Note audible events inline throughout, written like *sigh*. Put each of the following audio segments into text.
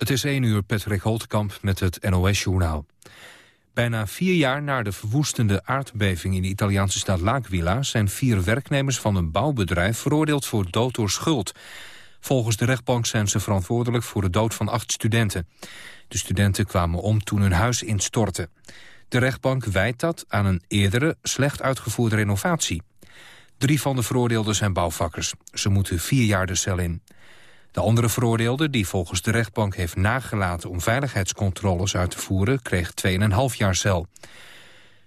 Het is 1 uur, Patrick Holtkamp met het NOS-journaal. Bijna vier jaar na de verwoestende aardbeving in de Italiaanse stad L'Aquila... zijn vier werknemers van een bouwbedrijf veroordeeld voor dood door schuld. Volgens de rechtbank zijn ze verantwoordelijk voor de dood van acht studenten. De studenten kwamen om toen hun huis instortte. De rechtbank wijt dat aan een eerdere, slecht uitgevoerde renovatie. Drie van de veroordeelden zijn bouwvakkers. Ze moeten vier jaar de cel in. De andere veroordeelde, die volgens de rechtbank heeft nagelaten... om veiligheidscontroles uit te voeren, kreeg 2,5 jaar cel.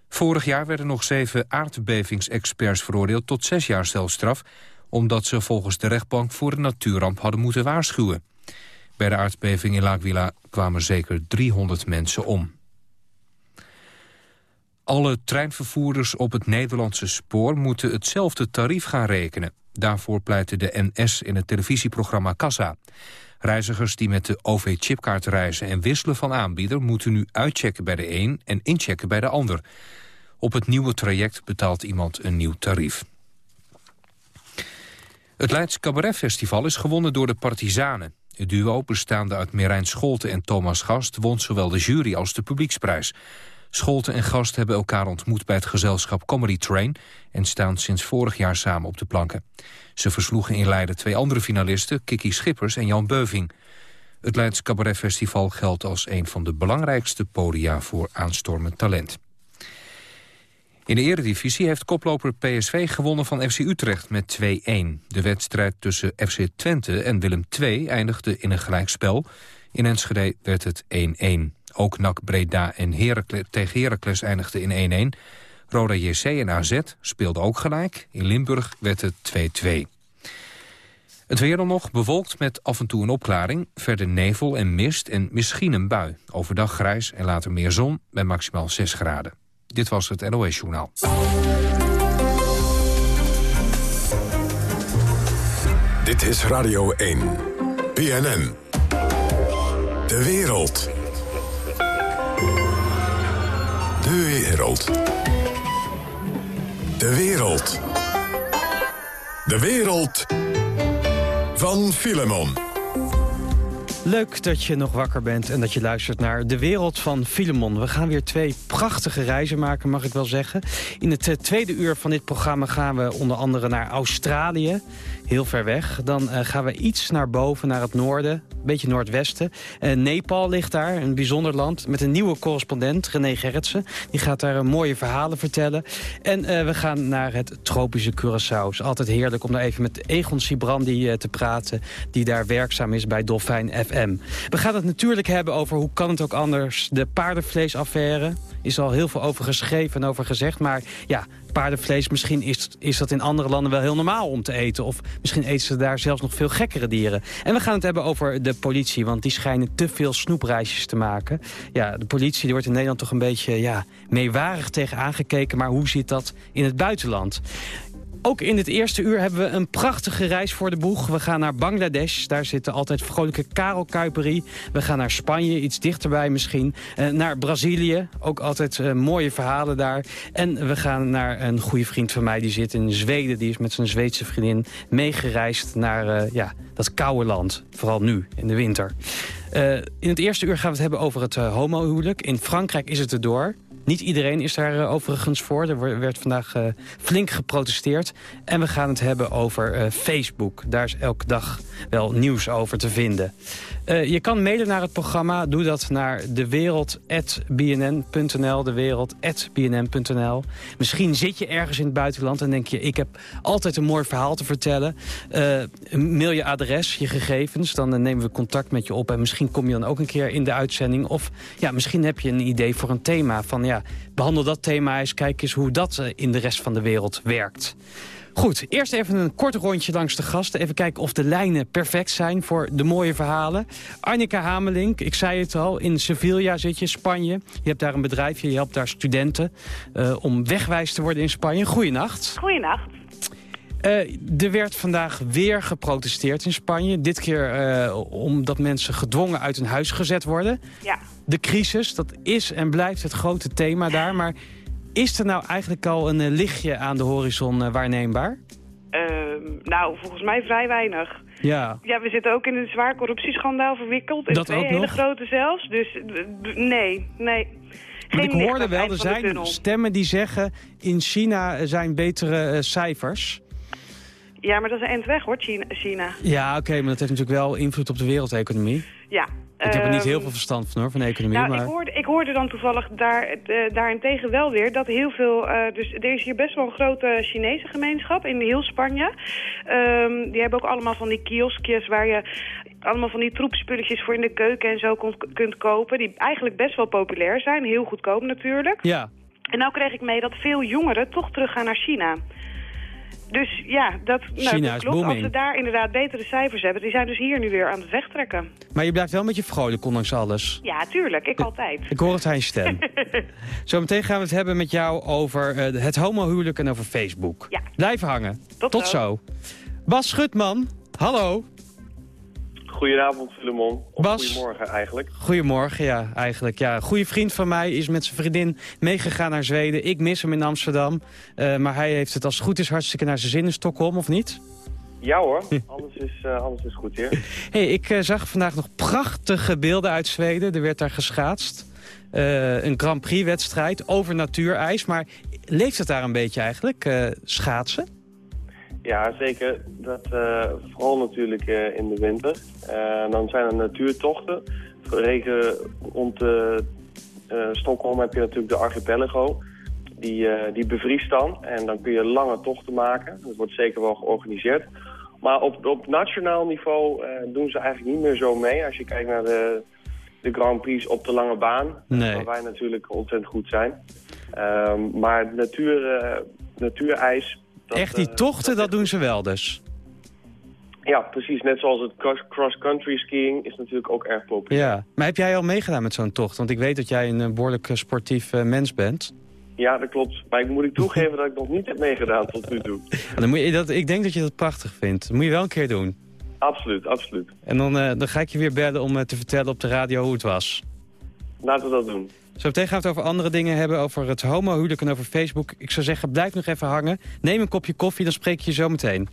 Vorig jaar werden nog zeven aardbevingsexperts veroordeeld... tot zes jaar celstraf, omdat ze volgens de rechtbank... voor een natuurramp hadden moeten waarschuwen. Bij de aardbeving in L'Aquila kwamen zeker 300 mensen om. Alle treinvervoerders op het Nederlandse spoor moeten hetzelfde tarief gaan rekenen. Daarvoor pleitte de NS in het televisieprogramma Kassa. Reizigers die met de OV-chipkaart reizen en wisselen van aanbieder... moeten nu uitchecken bij de een en inchecken bij de ander. Op het nieuwe traject betaalt iemand een nieuw tarief. Het Leids Cabaret Festival is gewonnen door de Partizanen. Het duo, bestaande uit Merijn Scholte en Thomas Gast... won zowel de jury als de publieksprijs. Scholte en Gast hebben elkaar ontmoet bij het gezelschap Comedy Train... en staan sinds vorig jaar samen op de planken. Ze versloegen in Leiden twee andere finalisten, Kiki Schippers en Jan Beuving. Het Leids Cabaret Festival geldt als een van de belangrijkste podia voor aanstormend talent. In de eredivisie heeft koploper PSV gewonnen van FC Utrecht met 2-1. De wedstrijd tussen FC Twente en Willem II eindigde in een gelijkspel. In Enschede werd het 1-1. Ook NAC Breda en Heracles, tegen Heracles eindigde in 1-1. Roda JC en AZ speelden ook gelijk. In Limburg werd het 2-2. Het weer dan nog, bewolkt met af en toe een opklaring. Verder nevel en mist en misschien een bui. Overdag grijs en later meer zon bij maximaal 6 graden. Dit was het NOS Journaal. Dit is Radio 1. PNN. De wereld. De wereld. De wereld. De wereld van Filemon. Leuk dat je nog wakker bent en dat je luistert naar De Wereld van Filemon. We gaan weer twee prachtige reizen maken, mag ik wel zeggen. In het eh, tweede uur van dit programma gaan we onder andere naar Australië heel ver weg. Dan uh, gaan we iets naar boven, naar het noorden, een beetje noordwesten. Uh, Nepal ligt daar, een bijzonder land, met een nieuwe correspondent, René Gerritsen. Die gaat daar uh, mooie verhalen vertellen. En we gaan naar het tropische Curaçao. Is altijd heerlijk om daar even met Egon Sibrandi te praten... die daar werkzaam is bij Dolfijn FM. We gaan het natuurlijk hebben over, hoe kan het ook anders... de paardenvleesaffaire, is al heel veel over geschreven en over gezegd. Maar ja, paardenvlees, misschien is, is dat in andere landen wel heel normaal om te eten. Of misschien eten ze daar zelfs nog veel gekkere dieren. En we gaan het hebben over de politie, want die schijnen te veel snoepreisjes te maken. Ja, de politie die wordt in Nederland toch een beetje ja, meewarig tegen aangekeken. Maar hoe zit dat in het buitenland? Ook in het eerste uur hebben we een prachtige reis voor de boeg. We gaan naar Bangladesh, daar zitten altijd vrolijke Karel Kuiperi. We gaan naar Spanje, iets dichterbij misschien. Uh, naar Brazilië, ook altijd uh, mooie verhalen daar. En we gaan naar een goede vriend van mij, die zit in Zweden. Die is met zijn Zweedse vriendin meegereisd naar uh, ja, dat koude land. Vooral nu, in de winter. in het eerste uur gaan we het hebben over het homohuwelijk. In Frankrijk is het erdoor. Niet iedereen is daar uh, overigens voor. Er werd vandaag uh, flink geprotesteerd. En we gaan het hebben over uh, Facebook. Daar is elke dag wel nieuws over te vinden. Je kan mailen naar het programma. Doe dat naar dewereld.bnn.nl. Dewereld.bnn.nl. Misschien zit je ergens in het buitenland en denk je... ik heb altijd een mooi verhaal te vertellen. mail je adres, je gegevens. Dan nemen we contact met je op. En misschien kom je dan ook een keer in de uitzending. Of ja, misschien heb je een idee voor een thema van... Ja, behandel dat thema eens. Kijk eens hoe dat eh, in de rest van de wereld werkt. Goed, eerst even een kort rondje langs de gasten. Even kijken of de lijnen perfect zijn voor de mooie verhalen. Arnika Hamelink, ik zei het al, in Sevilla zit je, Spanje. Je hebt daar een bedrijfje, je helpt daar studenten uh, om wegwijs te worden in Spanje. Goeienacht. Goeienacht. Uh, er werd vandaag weer geprotesteerd in Spanje. Dit keer uh, omdat mensen gedwongen uit hun huis gezet worden. Ja de crisis, dat is en blijft het grote thema daar. Maar is er nou eigenlijk al een eh, lichtje aan de horizon uh, waarneembaar? Ehm, nou, volgens mij vrij weinig. Ja. Ja, we zitten ook in een zwaar corruptieschandaal verwikkeld. En Dat twee ook hele nog? grote zelfs. Dus eh, nee, nee. Ik hoorde wel, er zijn stemmen die zeggen... in China zijn betere eh, cijfers. Ja, maar dat is een eind weg hoor, China. China. Ja, oké, maar dat heeft natuurlijk wel invloed op de wereldeconomie. Ja. Ik heb er niet ehm, heel veel verstand van hoor, van de economie. Nou, maar... ik, hoorde, ik hoorde dan toevallig daar, eh, daarentegen wel weer dat heel veel... eh, dus er is hier best wel een grote Chinese gemeenschap in heel Spanje. Ehm, die hebben ook allemaal van die kioskjes waar je allemaal van die troepspulletjes voor in de keuken en zo kon- kunt kopen. Die eigenlijk best wel populair zijn. Heel goedkoop natuurlijk. Ja, En nou kreeg ik mee dat veel jongeren toch teruggaan naar China. Dus ja, dat, nou, dat klopt. Als ze daar inderdaad betere cijfers hebben... die zijn dus hier nu weer aan het wegtrekken. maar je blijft wel een beetje vrolijk ondanks alles. Ja, tuurlijk. Ik altijd. Ik hoor het aan je stem. *laughs* Zometeen gaan we het hebben met jou over eh, het homohuwelijk en over Facebook. Ja. Blijf hangen. Tot Tot zo. zo. Bas Schutman, hallo. Goedenavond, Filemon. Bas. goedemorgen eigenlijk. Goedemorgen, ja, eigenlijk. Ja, een goede vriend van mij is met zijn vriendin meegegaan naar Zweden. Ik mis hem in Amsterdam. Eh, maar hij heeft het als het goed is hartstikke naar zijn zin in Stockholm, of niet? Ja hoor, alles is, eh, alles is goed hier. *laughs* hey, ik eh, zag vandaag nog prachtige beelden uit Zweden. Er werd daar geschaatst. Een Grand Prix-wedstrijd over natuurijs. Maar leeft het daar een beetje eigenlijk, schaatsen? Ja, zeker. Dat, eh, vooral natuurlijk eh, in de winter. Eh, dan zijn er natuurtochten. Voor regen rond Stockholm heb je natuurlijk de archipelago. Die, die bevriest dan. En dan kun je lange tochten maken. Dat wordt zeker wel georganiseerd. Maar op, op nationaal niveau doen ze eigenlijk niet meer zo mee. Als je kijkt naar de, de Grand Prix op de lange baan. Nee. Waar wij natuurlijk ontzettend goed zijn. Ehm, maar natuur, natuurijs... dat, Echt, die eh, tochten, dat doen ze wel dus. ja, precies. Net zoals het cross- cross-country skiing is natuurlijk ook erg populair. Ja. Maar heb jij al meegedaan met zo'n tocht? Want ik weet dat jij een eh, behoorlijk eh, sportief mens bent. Ja, dat klopt. Maar ik moet ik toegeven *laughs* dat ik nog niet heb meegedaan tot nu toe. *laughs* Dan moet je dat, ik denk dat je dat prachtig vindt. Dat moet je wel een keer doen. Absoluut, absoluut. En dan, dan ga ik je weer bellen om te vertellen op de radio hoe het was. Laten we dat doen. Zo meteen gaan we het over andere dingen hebben. Over het homohuwelijk en over Facebook. Ik zou zeggen, blijf nog even hangen. Neem een kopje koffie, dan spreek je zo meteen.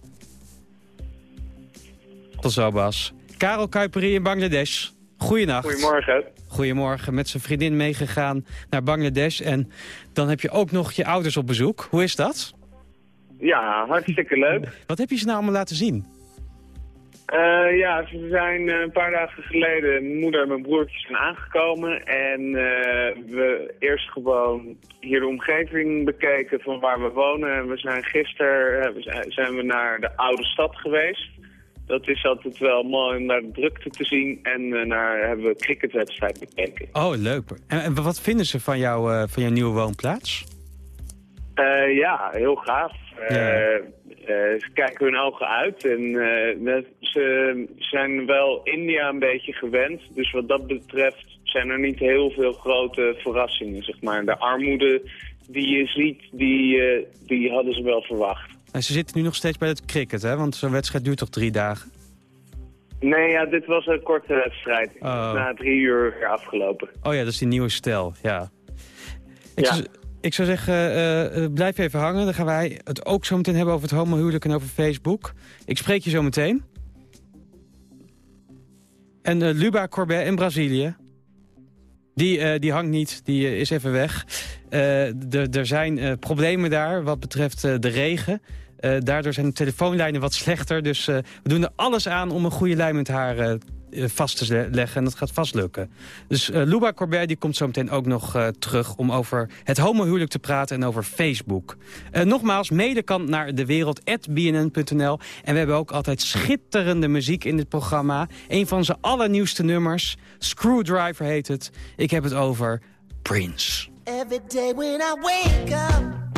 Tot zo, Bas. Karel Kuiperi in Bangladesh. Goeienacht. Goedemorgen. Goedemorgen. Met zijn vriendin meegegaan naar Bangladesh. En dan heb je ook nog je ouders op bezoek. Hoe is dat? Ja, hartstikke leuk. *laughs* Wat heb je ze nou allemaal laten zien? Eh, ja, ze zijn eh, een paar dagen geleden, mijn moeder en mijn broertjes zijn aangekomen. En eh, we eerst gewoon hier de omgeving bekeken van waar we wonen. En we zijn gisteren zijn, we naar de oude stad geweest. Dat is altijd wel mooi om naar de drukte te zien. En naar hebben we een cricketwedstrijd bekeken. Oh, leuk. En, en wat vinden ze van, jou, van jouw nieuwe woonplaats? Ja, heel gaaf. Eh, Ja. eh, ze kijken hun ogen uit en eh, net- ze zijn wel India een beetje gewend. Dus wat dat betreft zijn er niet heel veel grote verrassingen, zeg maar. De armoede die je ziet, die, eh, die hadden ze wel verwacht. En ze zitten nu nog steeds bij het cricket, hè? Want zo'n wedstrijd duurt toch drie dagen? Nee, ja, dit was een korte wedstrijd. Oh. Na drie uur weer afgelopen. Oh ja, dat is die nieuwe stijl, ja. Ik, Ja. Ik zou zeggen, eh, eh, blijf even hangen. Dan gaan wij het ook zo meteen hebben over het homohuwelijk en over Facebook. Ik spreek je zo meteen. En eh, Luba Corbet in Brazilië. Die, die hangt niet, die is even weg. Er zijn problemen daar wat betreft de regen. Daardoor zijn de telefoonlijnen wat slechter. Dus we doen er alles aan om een goede lijn met haar vast te le- leggen. En dat gaat vast lukken. Dus eh Luba Corbet die komt zo meteen ook nog eh, terug... om over het homohuwelijk te praten en over Facebook. Eh, nogmaals, mede kan naar dewereld.bnn.nl. En we hebben ook altijd schitterende muziek in dit programma. Een van zijn allernieuwste nummers. Screwdriver heet het. Ik heb het over Prince. When I wake up,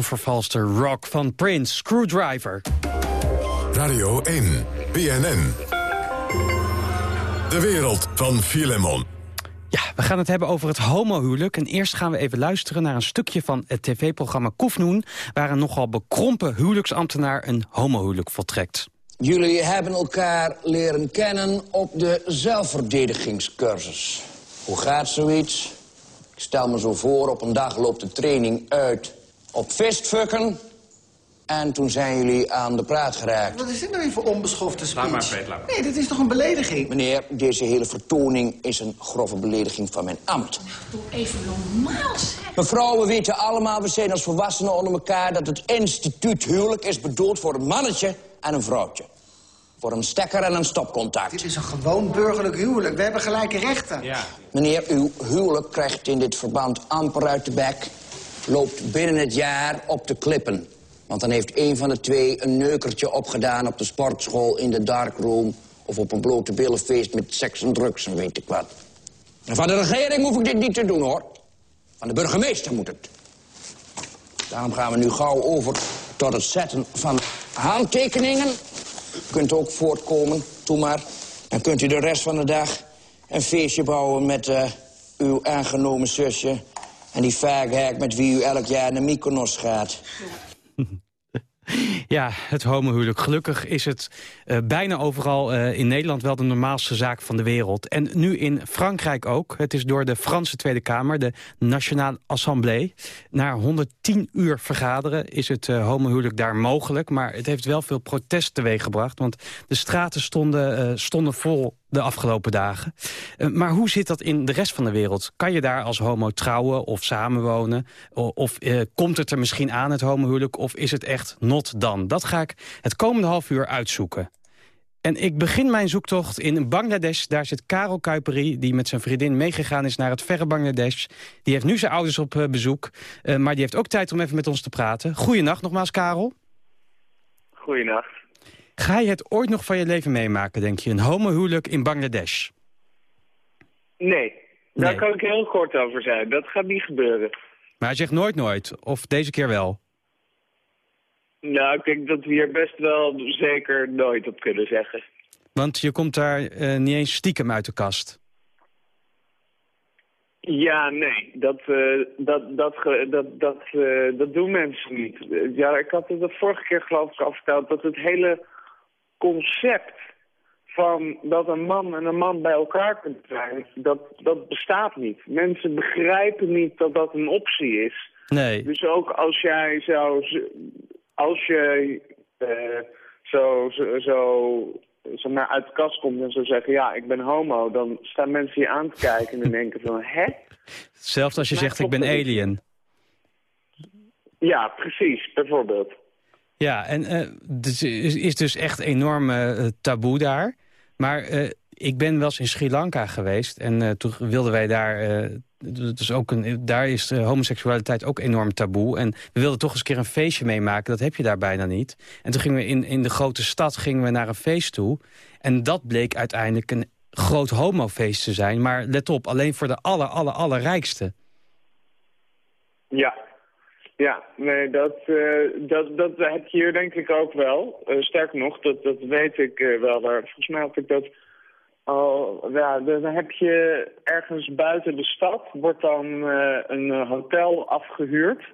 Lekker onvervalste rock van Prince, Screwdriver. Radio 1, BNN. De wereld van Filemon. Ja, we gaan het hebben over het homohuwelijk. En eerst gaan we even luisteren naar een stukje van het tv-programma Koefnoen... waar een nogal bekrompen huwelijksambtenaar een homohuwelijk voltrekt. Jullie hebben elkaar leren kennen op de zelfverdedigingscursus. Hoe gaat zoiets? Ik stel me zo voor, op een dag loopt de training uit op fistfucken... en toen zijn jullie aan de praat geraakt. Wat is dit nou weer voor onbeschofte speech? Laat maar, Fred, laat maar. Nee, dit is toch een belediging? Meneer, deze hele vertoning is een grove belediging van mijn ambt. Doe even normaal, zeg. Mevrouw, we weten allemaal, we zijn als volwassenen onder elkaar... dat het instituut huwelijk is bedoeld voor een mannetje en een vrouwtje. Voor een stekker en een stopcontact. Dit is een gewoon burgerlijk huwelijk. We hebben gelijke rechten. Ja. Meneer, uw huwelijk krijgt in dit verband amper uit de bek. Loopt binnen het jaar op de klippen. Want dan heeft een van de twee een neukertje opgedaan op de sportschool in de darkroom... of op een blote billenfeest met seks en drugs en weet ik wat. En van de regering hoef ik dit niet te doen, hoor. Van de burgemeester moet het. Daarom gaan we nu gauw over tot het zetten van handtekeningen. U kunt ook voortkomen, doe maar. Dan kunt u de rest van de dag een feestje bouwen met eh, uw aangenomen zusje... en die vaaghek met wie u elk jaar naar Mykonos gaat. *laughs* Ja, het homohuwelijk. Gelukkig is het eh, bijna overal eh, in Nederland wel de normaalste zaak van de wereld. En nu in Frankrijk ook. Het is door de Franse Tweede Kamer, de Nationale Assemblée. Na 110 uur vergaderen is het uh, homohuwelijk daar mogelijk. Maar het heeft wel veel protest teweeggebracht. Want de straten stonden, stonden vol de afgelopen dagen. Eh, maar hoe zit dat in de rest van de wereld? Kan je daar als homo trouwen of samenwonen? Of eh, komt het er misschien aan, het homohuwelijk? Of is het echt not dan? Dat ga ik het komende half uur uitzoeken. En ik begin mijn zoektocht in Bangladesh. Daar zit Karel Kuiperi, die met zijn vriendin meegegaan is naar het verre Bangladesh. Die heeft nu zijn ouders op eh, bezoek. maar die heeft ook tijd om even met ons te praten. Goeienacht nogmaals, Karel. Goeienacht. Ga je het ooit nog van je leven meemaken, denk je? Een homohuwelijk in Bangladesh? Nee, daar Nee. kan ik heel kort over zijn. Dat gaat niet gebeuren. Maar hij zegt nooit nooit. Of deze keer wel. Nou, ik denk dat we hier best wel zeker nooit op kunnen zeggen. Want je komt daar eh, niet eens stiekem uit de kast. Ja, nee, dat, eh, dat, dat, dat, dat, eh, dat doen mensen niet. Ja, ik had het de vorige keer geloof ik al verteld, dat het hele concept van dat een man en een man bij elkaar kunnen zijn, dat, dat bestaat niet. Mensen begrijpen niet dat dat een optie is. Nee. Dus ook als jij zou, als je eh, zo, zo, zo, zeg maar uit de kast komt en zou zeggen, ja, ik ben homo, dan staan mensen je aan te kijken en denken van, *laughs* hè? Zelfs als je Maar zegt ik ben alien. Ja, precies, bijvoorbeeld. Ja, en eh het is, dus echt enorm eh, taboe daar. Maar eh, ik ben wel eens in Sri Lanka geweest. En toen wilden wij daar... het is ook een, daar is homoseksualiteit ook enorm taboe. En we wilden toch eens een keer een feestje meemaken. Dat heb je daar bijna niet. En toen gingen we in, in de grote stad gingen we naar een feest toe. En dat bleek uiteindelijk een groot homofeest te zijn. Maar let op, alleen voor de aller, aller, allerrijkste. Ja. Ja, nee, dat, eh, dat, dat heb je hier denk ik ook wel. Eh, sterker nog, dat, dat weet ik eh, wel. Maar volgens mij had ik dat al... Ja, dan heb je ergens buiten de stad... wordt dan een hotel afgehuurd.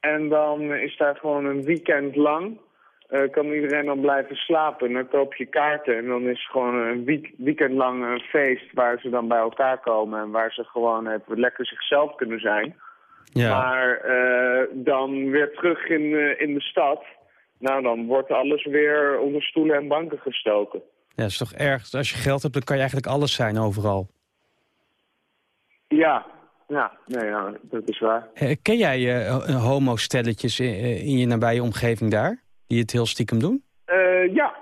En dan is daar gewoon een weekend lang... kan iedereen dan blijven slapen. En dan koop je kaarten en dan is het gewoon een week, weekend lang een feest... waar ze dan bij elkaar komen en waar ze gewoon even lekker zichzelf kunnen zijn... Ja. Maar eh, dan weer terug in, eh, in de stad. Nou, dan wordt alles weer onder stoelen en banken gestoken. Ja, dat is toch erg. Als je geld hebt, dan kan je eigenlijk alles zijn overal. Ja, ja, nee, ja, dat is waar. Eh, ken jij eh, homo-stelletjes in, in je nabije omgeving daar? Die het heel stiekem doen? Ja,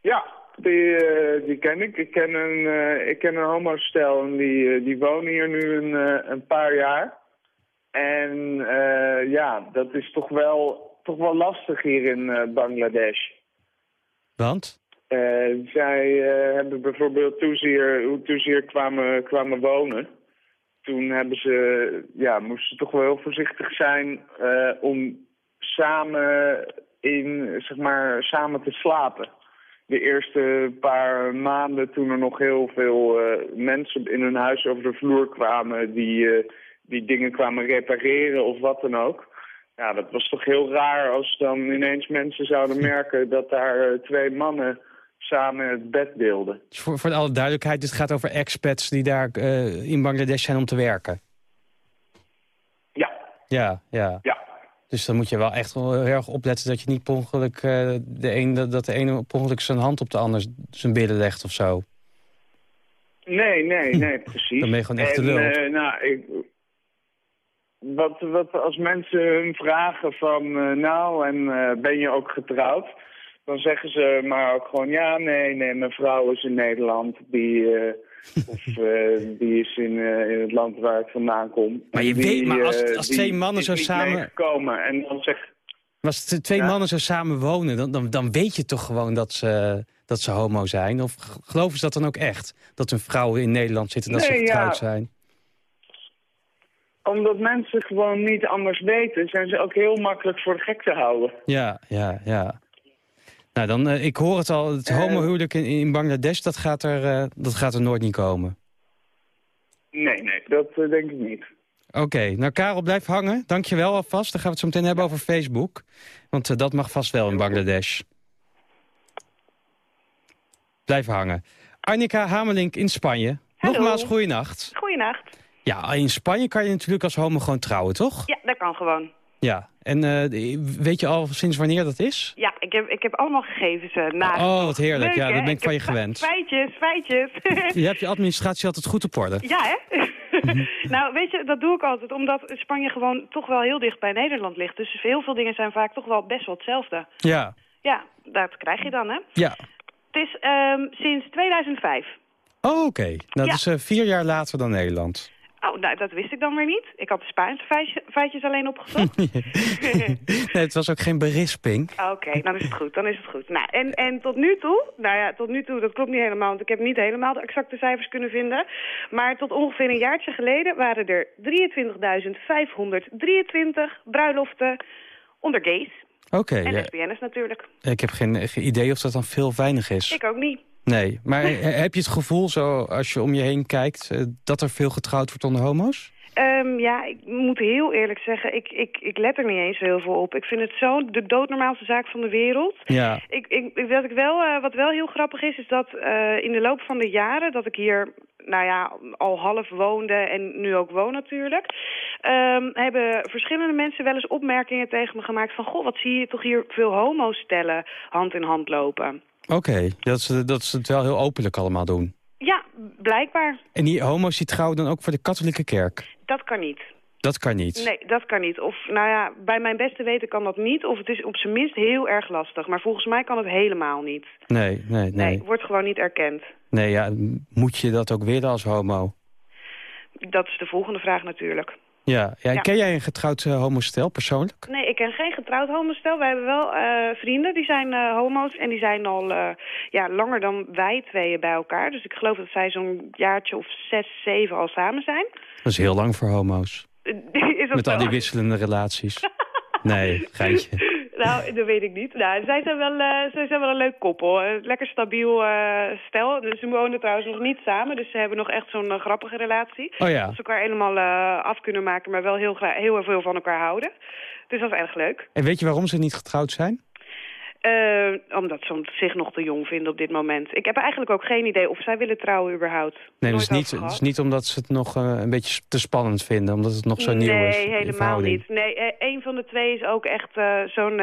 ja, die, die ken ik. Ik ken een, ik ken een homostel en die, die wonen hier nu een, een paar jaar. En eh, ja, dat is toch wel, toch wel lastig hier in eh, Bangladesh. Want? Eh, zij hebben bijvoorbeeld toen ze hier, toen ze hier kwamen, kwamen wonen... toen hebben ze, ja, moesten ze toch wel heel voorzichtig zijn om samen in, zeg maar, samen te slapen. De eerste paar maanden toen er nog heel veel mensen in hun huis over de vloer kwamen die, die dingen kwamen repareren of wat dan ook. Ja, dat was toch heel raar als dan ineens mensen zouden *laughs* merken dat daar eh, twee mannen samen het bed deelden. Dus voor, voor alle duidelijkheid, dit gaat over expats die daar eh, in Bangladesh zijn om te werken. Ja, Ja, ja. ja. Dus dan moet je wel echt heel erg opletten dat je niet per ongeluk eh, de een, dat, de ene per ongeluk zijn hand op de ander zijn billen legt of zo. Nee, nee, nee, precies. Dan ben je gewoon echt en, de lul. nou, ik, wat, wat als mensen hun vragen van, eh, nou, en eh, ben je ook getrouwd? Dan zeggen ze maar ook gewoon, ja, nee, nee, mijn vrouw is in Nederland. Die, eh, of *laughs* die is in, in het land waar ik vandaan kom. Maar je die, weet- maar als- als twee mannen zo samen- meegekomen. En dan als twee Ja. mannen zo samen wonen, dan, dan, dan weet je toch gewoon dat ze, dat ze homo zijn? Of geloven ze dat dan ook echt? Dat hun vrouwen in Nederland zitten en dat ze getrouwd ja. zijn? Omdat mensen gewoon niet anders weten, zijn ze ook heel makkelijk voor de gek te houden. Ja, ja, ja. Nou, dan, eh, ik hoor het al, het Eh. homohuwelijk in, in Bangladesh, dat gaat, er, eh, dat gaat er nooit niet komen. Nee, nee, dat denk ik niet. Oké, nou Karel, blijf hangen. Dank je wel alvast. Dan gaan we het zo meteen hebben over Facebook. Want dat mag vast wel in Bangladesh. Blijf hangen. Annika Hamelink in Spanje. Hallo. Nogmaals, goeienacht. Goeienacht. Ja, in Spanje kan je natuurlijk als homo gewoon trouwen, toch? Ja, dat kan gewoon. Ja. En eh, weet je al sinds wanneer dat is? Ja, ik heb, ik heb allemaal gegevens uh, na. Oh, wat heerlijk. Leuk, ja, hè? dat ben ik van je gewend. Feitjes, feitjes. *laughs* *laughs* Je hebt je administratie altijd goed op orde. ja, hè? *laughs* nou, weet je, dat doe ik altijd omdat Spanje gewoon toch wel heel dicht bij Nederland ligt. Dus heel veel dingen zijn vaak toch wel best wel hetzelfde. Ja, Ja, dat krijg je dan, hè? ja. Het is ehm, sinds 2005. Oh, oké. Nou, dat is eh, vier jaar later dan Nederland. Oh, nou, dat wist ik dan weer niet. Ik had de Spaanse feitje- feitjes alleen opgezocht. *laughs* nee, het was ook geen berisping. Oké, dan is het goed, dan is het goed. Nou, en, en tot nu toe, nou ja, tot nu toe, dat klopt niet helemaal, want ik heb niet helemaal de exacte cijfers kunnen vinden. Maar tot ongeveer een jaartje geleden waren er 23.523 bruiloften onder gays. Oké, en ja. natuurlijk. ik heb geen, geen idee of dat dan veel weinig is. Ik ook niet. Nee, maar he- heb je het gevoel, zo, als je om je heen kijkt... eh, dat er veel getrouwd wordt onder homo's? Ehm, ja, ik moet heel eerlijk zeggen, ik, ik, ik let er niet eens heel veel op. Ik vind het zo de doodnormaalste zaak van de wereld. Ja. Ik, ik, wat, ik wel, eh, wat wel heel grappig is, is dat eh, in de loop van de jaren dat ik hier nou ja, al half woonde en nu ook woon natuurlijk... ehm, hebben verschillende mensen wel eens opmerkingen tegen me gemaakt van... goh, wat zie je toch hier veel homo's stellen hand in hand lopen. Oké, dat, ze, dat ze het wel heel openlijk allemaal doen. Ja, blijkbaar. En die homo's die trouwen dan ook voor de katholieke kerk? Dat kan niet. Dat kan niet. Nee, dat kan niet. Of, nou ja, bij mijn beste weten kan dat niet. Of het is op zijn minst heel erg lastig. Maar volgens mij kan het helemaal niet. Nee, nee, nee. wordt gewoon niet erkend. Nee, ja, moet je dat ook willen als homo? Dat is de volgende vraag natuurlijk. Ja, ja, Ja. ken jij een getrouwd eh, homostel persoonlijk? Nee, ik ken geen getrouwd homostel. We hebben wel eh, vrienden, die zijn eh, homo's. En die zijn al ja, langer dan wij tweeën bij elkaar. Dus ik geloof dat zij zo'n jaartje of zes, zeven al samen zijn. Dat is heel lang voor homo's. *laughs* is dat Met al die wisselende relaties. *laughs* Nee, geintje. Nou, dat weet ik niet. Nou, zij zijn wel, eh, zij zijn wel een leuk koppel. Een lekker stabiel eh, stel. Dus ze wonen trouwens nog niet samen. Dus ze hebben nog echt zo'n eh, grappige relatie. Oh ja. Dat ze elkaar helemaal af kunnen maken, maar wel heel, heel veel van elkaar houden. Dus dat is erg leuk. En weet je waarom ze niet getrouwd zijn? Eh, omdat ze zich nog te jong vinden op dit moment. Ik heb eigenlijk ook geen idee of zij willen trouwen überhaupt. Nee, dus niet, over het is gehad. niet omdat ze het nog eh, een beetje te spannend vinden. Omdat het nog zo nieuw nee, is. die helemaal niet. Nee, eh, een van de twee is ook echt zo'n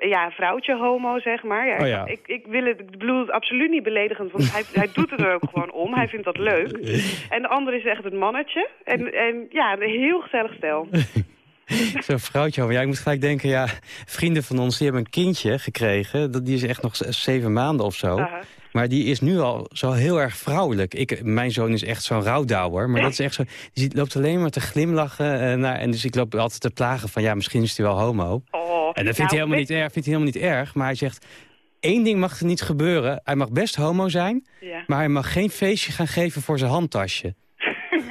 ja, vrouwtje homo, zeg maar. Ja, Oh ja. Ik, ik, wil het, ik bedoel het absoluut niet beledigend, want hij, hij doet het er ook gewoon om. Hij vindt dat leuk. *laughs* En de andere is echt het mannetje. En, en ja, een heel gezellig stel. *laughs* *laughs* Zo'n vrouwtje. homo. Ja, ik moet gelijk denken, ja, vrienden van ons die hebben een kindje gekregen. Dat, die is echt nog zeven maanden of zo. Maar die is nu al zo heel erg vrouwelijk. Ik, mijn zoon is echt zo'n rouwdouwer. Maar dat is echt zo. Die loopt alleen maar te glimlachen. eh, naar, en dus ik loop altijd te plagen van ja, misschien is hij wel homo. Oh, En dat vindt, nou, hij helemaal weet- niet erg, vindt hij helemaal niet erg. Maar hij zegt, één ding mag er niet gebeuren. Hij mag best homo zijn. Ja. Maar hij mag geen feestje gaan geven voor zijn handtasje.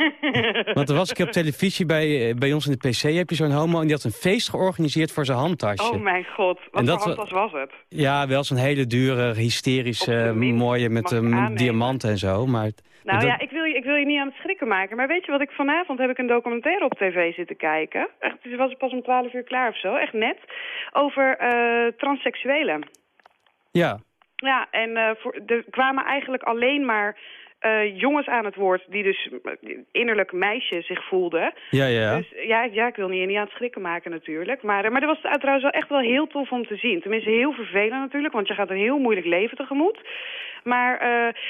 *laughs* Want er was keer op televisie bij, eh, bij ons in de PC heb je zo'n homo... en die had een feest georganiseerd voor zijn handtasje. Oh mijn god, wat En dat voor handtas was het? Ja, wel zo'n hele dure, hysterische, mooie met ik een diamanten en zo. Maar Nou dat- ja, ik wil, je, ik wil je niet aan het schrikken maken. Maar weet je wat ik vanavond heb ik een documentaire op tv zitten kijken. Echt, het was pas om 12 uur klaar of zo, echt net. Over eh transseksuelen. ja. Ja, en eh, voor, er kwamen eigenlijk alleen maar eh, jongens aan het woord... die dus eh, innerlijk meisje zich voelden. Ja, ja. Dus ja, ja, ik wil niet, niet aan het schrikken maken natuurlijk. Maar, eh, maar dat was trouwens wel echt wel heel tof om te zien. Tenminste, heel vervelend natuurlijk, want je gaat een heel moeilijk leven tegemoet. Maar,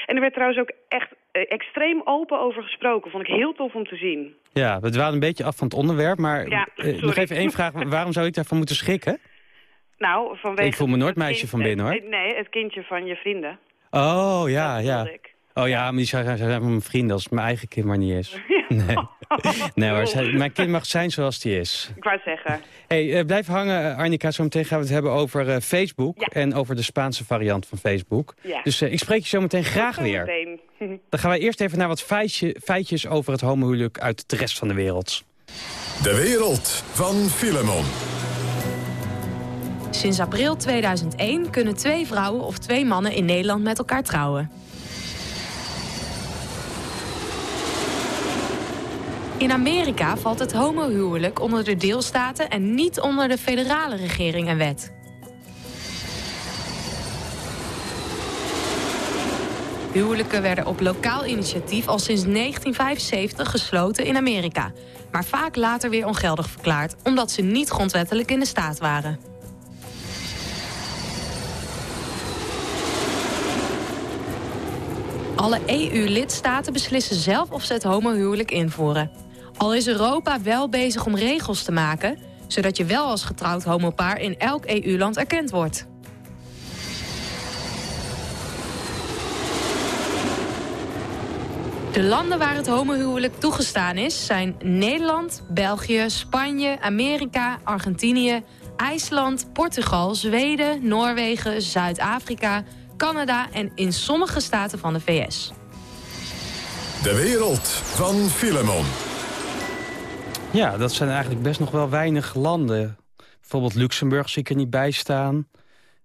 en er werd trouwens ook echt extreem open over gesproken. Vond ik heel tof om te zien. Ja, we dwalen een beetje af van het onderwerp, maar Ja, eh, nog even één vraag. Waarom zou ik daarvan moeten schrikken? Nou, vanwege... Ik voel me nooit meisje kind- van binnen, hoor. Nee, het kindje van je vrienden. Oh, ja, Dat ja. ik. Oh ja, maar die zijn, zijn zijn mijn vrienden als het mijn eigen kind maar niet is. *laughs* Nee, nee hoor, zij- mijn kind mag zijn zoals die is. Ik wou het zeggen. Hey, eh, blijf hangen, eh, Arnika. Zo meteen gaan we het hebben over eh, Facebook en over de Spaanse variant van Facebook. Ja. Dus ik spreek je zo meteen graag weer. Meteen. *laughs* Dan gaan we eerst even naar wat feitje, feitjes over het homohuwelijk uit de rest van de wereld. De wereld van Filemon. Sinds april 2001 kunnen twee vrouwen of twee mannen in Nederland met elkaar trouwen. In Amerika valt het homohuwelijk onder de deelstaten en niet onder de federale regering en wet. Huwelijken werden op lokaal initiatief al sinds 1975 gesloten in Amerika, maar vaak later weer ongeldig verklaard omdat ze niet grondwettelijk in de staat waren. Alle EU-lidstaten beslissen zelf of ze het homohuwelijk invoeren. Al is Europa wel bezig om regels te maken, zodat je wel als getrouwd homopaar in elk EU-land erkend wordt. De landen waar het homohuwelijk toegestaan is zijn Nederland, België, Spanje, Amerika, Argentinië, IJsland, Portugal, Zweden, Noorwegen, Zuid-Afrika, Canada en in sommige staten van de VS. De wereld van Filemon. Ja, dat zijn eigenlijk best nog wel weinig landen. Bijvoorbeeld Luxemburg zie ik er niet bij staan.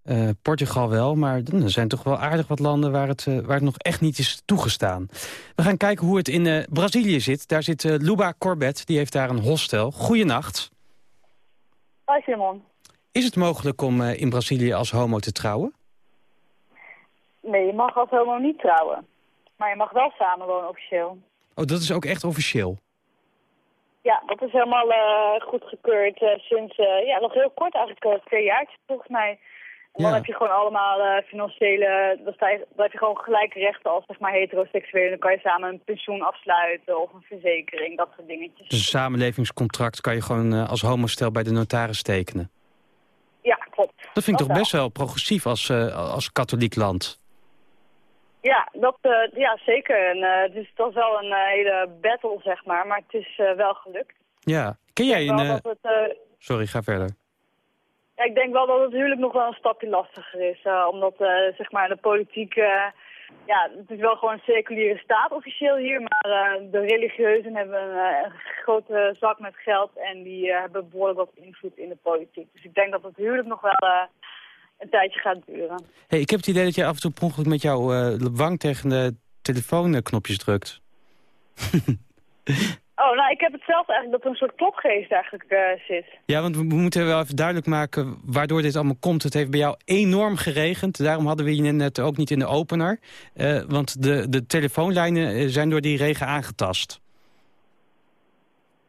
Eh, Portugal wel, maar er zijn toch wel aardig wat landen waar het, eh, waar het nog echt niet is toegestaan. We gaan kijken hoe het in eh, Brazilië zit. Daar zit Luba Corbett, die heeft daar een hostel. Goeienacht. Hoi Simon. Is het mogelijk om in Brazilië als homo te trouwen? Nee, je mag als homo niet trouwen. Maar je mag wel samenwonen officieel. Oh, dat is ook echt officieel. Ja, dat is helemaal eh goedgekeurd eh, sinds, eh, ja, nog heel kort eigenlijk, twee jaar volgens mij. En dan Ja. heb je gewoon allemaal financiële, dan, sta je, dan heb je gewoon gelijke rechten als zeg maar heteroseksueel. Dan kan je samen een pensioen afsluiten of een verzekering, dat soort dingetjes. Dus een samenlevingscontract kan je gewoon eh, als homostel bij de notaris tekenen. Ja, klopt. Dat vind ik toch wel. best wel progressief als, als katholiek land. Ja, dat, eh, ja zeker. En, eh, het is toch wel een eh, hele battle, zeg maar, maar het is wel gelukt. Ja. Ken jij een... het, Sorry, ga verder. Ja, ik denk wel dat het huwelijk nog wel een stapje lastiger is. omdat zeg maar de politiek... ja, het is wel gewoon een seculiere staat officieel hier. Maar de religieuzen hebben een, een grote zak met geld. En die hebben behoorlijk wat invloed in de politiek. Dus ik denk dat het huwelijk nog wel een tijdje gaat duren. Hey, ik heb het idee dat jij af en toe per ongeluk met jouw eh, wang tegen de telefoonknopjes drukt. *laughs* Oh, nou, ik heb het zelf eigenlijk dat er een soort klopgeest eigenlijk eh, zit. Ja, want we moeten wel even duidelijk maken waardoor dit allemaal komt. Het heeft bij jou enorm geregend. Daarom hadden we je net ook niet in de opener. Eh, want de, de telefoonlijnen zijn door die regen aangetast.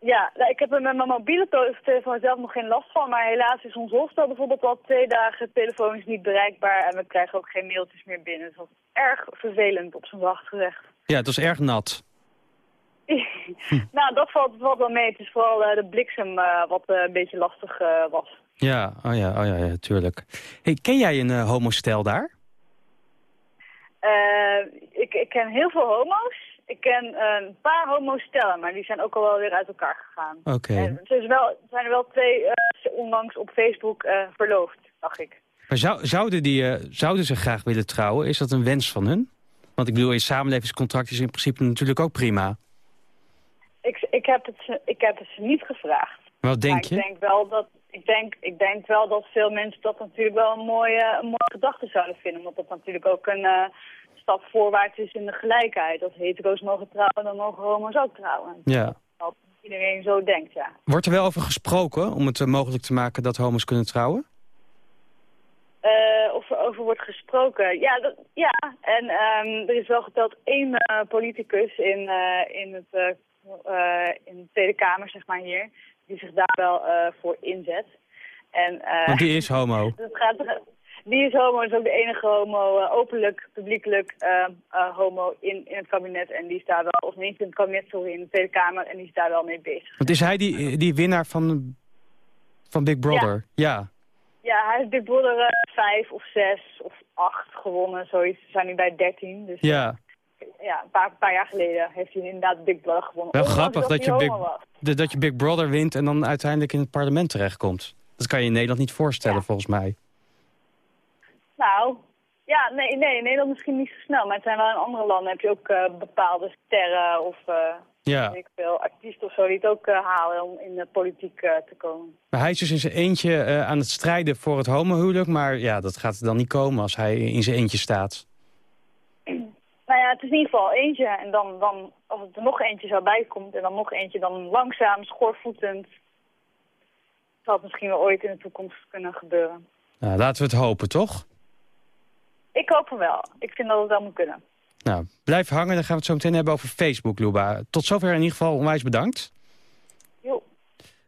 Ja, nou, ik heb er met mijn mobiele telefoon zelf nog geen last van. Maar helaas is ons hostel bijvoorbeeld al twee dagen telefonisch niet bereikbaar. En we krijgen ook geen mailtjes meer binnen. Dus dat is erg vervelend op zijn zacht gezegd. Ja, het was erg nat. *laughs* nou, dat valt, valt wel mee. Het is vooral eh, de bliksem eh, wat eh, een beetje lastig was. Ja, oh ja, oh ja, ja tuurlijk. Hey, ken jij een homostel daar? Ik, ik ken heel veel homo's. Ik ken een paar homostellen, maar die zijn ook al wel weer uit elkaar gegaan. Oké. Okay. Wel, zijn er wel twee uh, onlangs op Facebook uh, verloofd, dacht ik. Maar zou, zouden, die, uh, zouden ze graag willen trouwen? Is dat een wens van hun? Want ik bedoel, je samenlevingscontract is in principe natuurlijk ook prima. heb het, ik heb het ze niet gevraagd. Wat denk maar je? ik denk wel dat ik denk, ik denk wel dat veel mensen dat natuurlijk wel een mooie, een mooie gedachte zouden vinden. Omdat dat natuurlijk ook een eh, stap voorwaarts is in de gelijkheid. Als hetero's mogen trouwen, dan mogen homo's ook trouwen. Ja. Dat iedereen zo denkt, ja. Wordt er wel over gesproken om het eh, mogelijk te maken dat homo's kunnen trouwen? Eh, of er over wordt gesproken. Ja, dat, ja. en ehm, er is wel geteld één eh, politicus in, eh, in, het, in de Tweede Kamer, zeg maar hier, die zich daar wel voor inzet. En, Want die is homo. *laughs* het gaat, die is homo, is ook de enige homo, eh, openlijk, publiekelijk eh, eh, homo in, in het kabinet. En die is daar wel, of niet in het kabinet, sorry, in de Tweede Kamer, en die is daar wel mee bezig. Want is hij die, die winnaar van, van Big Brother? Ja. Ja, hij heeft Big Brother eh, vijf of zes of acht gewonnen, zoiets. We zijn nu bij dertien, dus Ja. ja, een paar, paar jaar geleden heeft hij inderdaad Big Brother gewonnen. Wel Ondanks grappig dat je, Big, de- dat je Big Brother wint en dan uiteindelijk in het parlement terechtkomt. Dat kan je in Nederland niet voorstellen, volgens mij. Nou, ja, nee, nee, in Nederland misschien niet zo snel, maar het zijn wel in andere landen heb je ook eh, bepaalde sterren of eh, Ja. weet ik veel, artiesten of zo die het ook eh, halen om in de politiek te komen. Maar hij is dus in zijn eentje aan het strijden voor het homohuwelijk. Maar ja, dat gaat er dan niet komen als hij in zijn eentje staat. Nou ja, het is in ieder geval eentje en dan, dan als er nog eentje zou bijkomt en dan nog eentje, dan langzaam, schoorvoetend, zal het misschien wel ooit in de toekomst kunnen gebeuren. Nou, laten we het hopen, toch? Ik hoop het wel. Ik vind dat het wel moet kunnen. Nou, blijf hangen. Dan gaan we het zo meteen hebben over Facebook, Luba. Tot zover in ieder geval onwijs bedankt. Jo.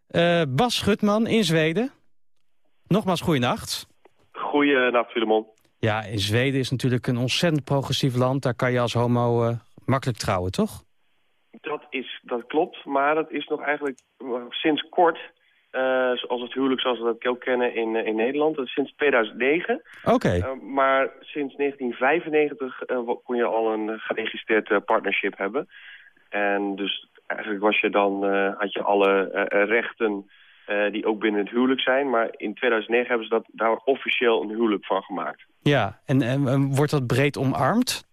Eh, Bas Schutman in Zweden. Nogmaals, goeienacht. Goeienacht, Filemon. Ja, in Zweden is natuurlijk een ontzettend progressief land. Daar kan je als homo eh, makkelijk trouwen, toch? Dat, is, dat klopt, maar dat is nog eigenlijk eh, sinds kort, eh, zoals het huwelijk zoals we dat ook kennen in, eh, in Nederland, dat is sinds 2009. Oké. Eh, maar sinds 1995 eh, wa- kon je al een geregistreerd partnership hebben. En dus eigenlijk was je dan, had je alle rechten die ook binnen het huwelijk zijn. Maar in 2009 hebben ze dat, daar officieel een huwelijk van gemaakt. Ja, en, en wordt dat breed omarmd?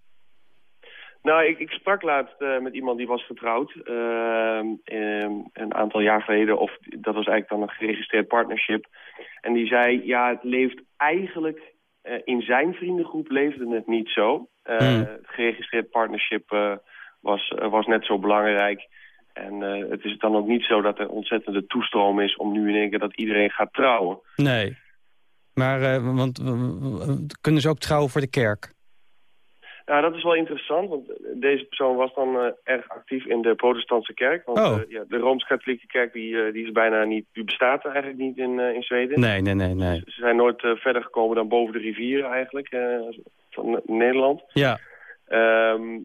Nou, ik, ik sprak laatst eh, met iemand die was getrouwd. ehm, ehm, een aantal jaar geleden. Of dat was eigenlijk dan een geregistreerd partnership. En die zei, ja, het leeft eigenlijk... eh, in zijn vriendengroep leefde het niet zo. Eh, Hmm. Het geregistreerd partnership eh, was, eh, was net zo belangrijk. En eh, het is dan ook niet zo dat er ontzettende toestroom is... om nu in één keer dat iedereen gaat trouwen. Nee. Maar, eh, want eh, kunnen ze ook trouwen voor de kerk? Ja, dat is wel interessant, want deze persoon was dan eh, erg actief in de protestantse kerk. Want Oh. eh, ja, de Rooms-Katholieke kerk die, eh, die is bijna niet, die bestaat eigenlijk niet in, in Zweden. Nee, nee, nee, nee. Ze zijn nooit verder gekomen dan boven de rivieren eigenlijk, van Nederland. Ja. Ehm,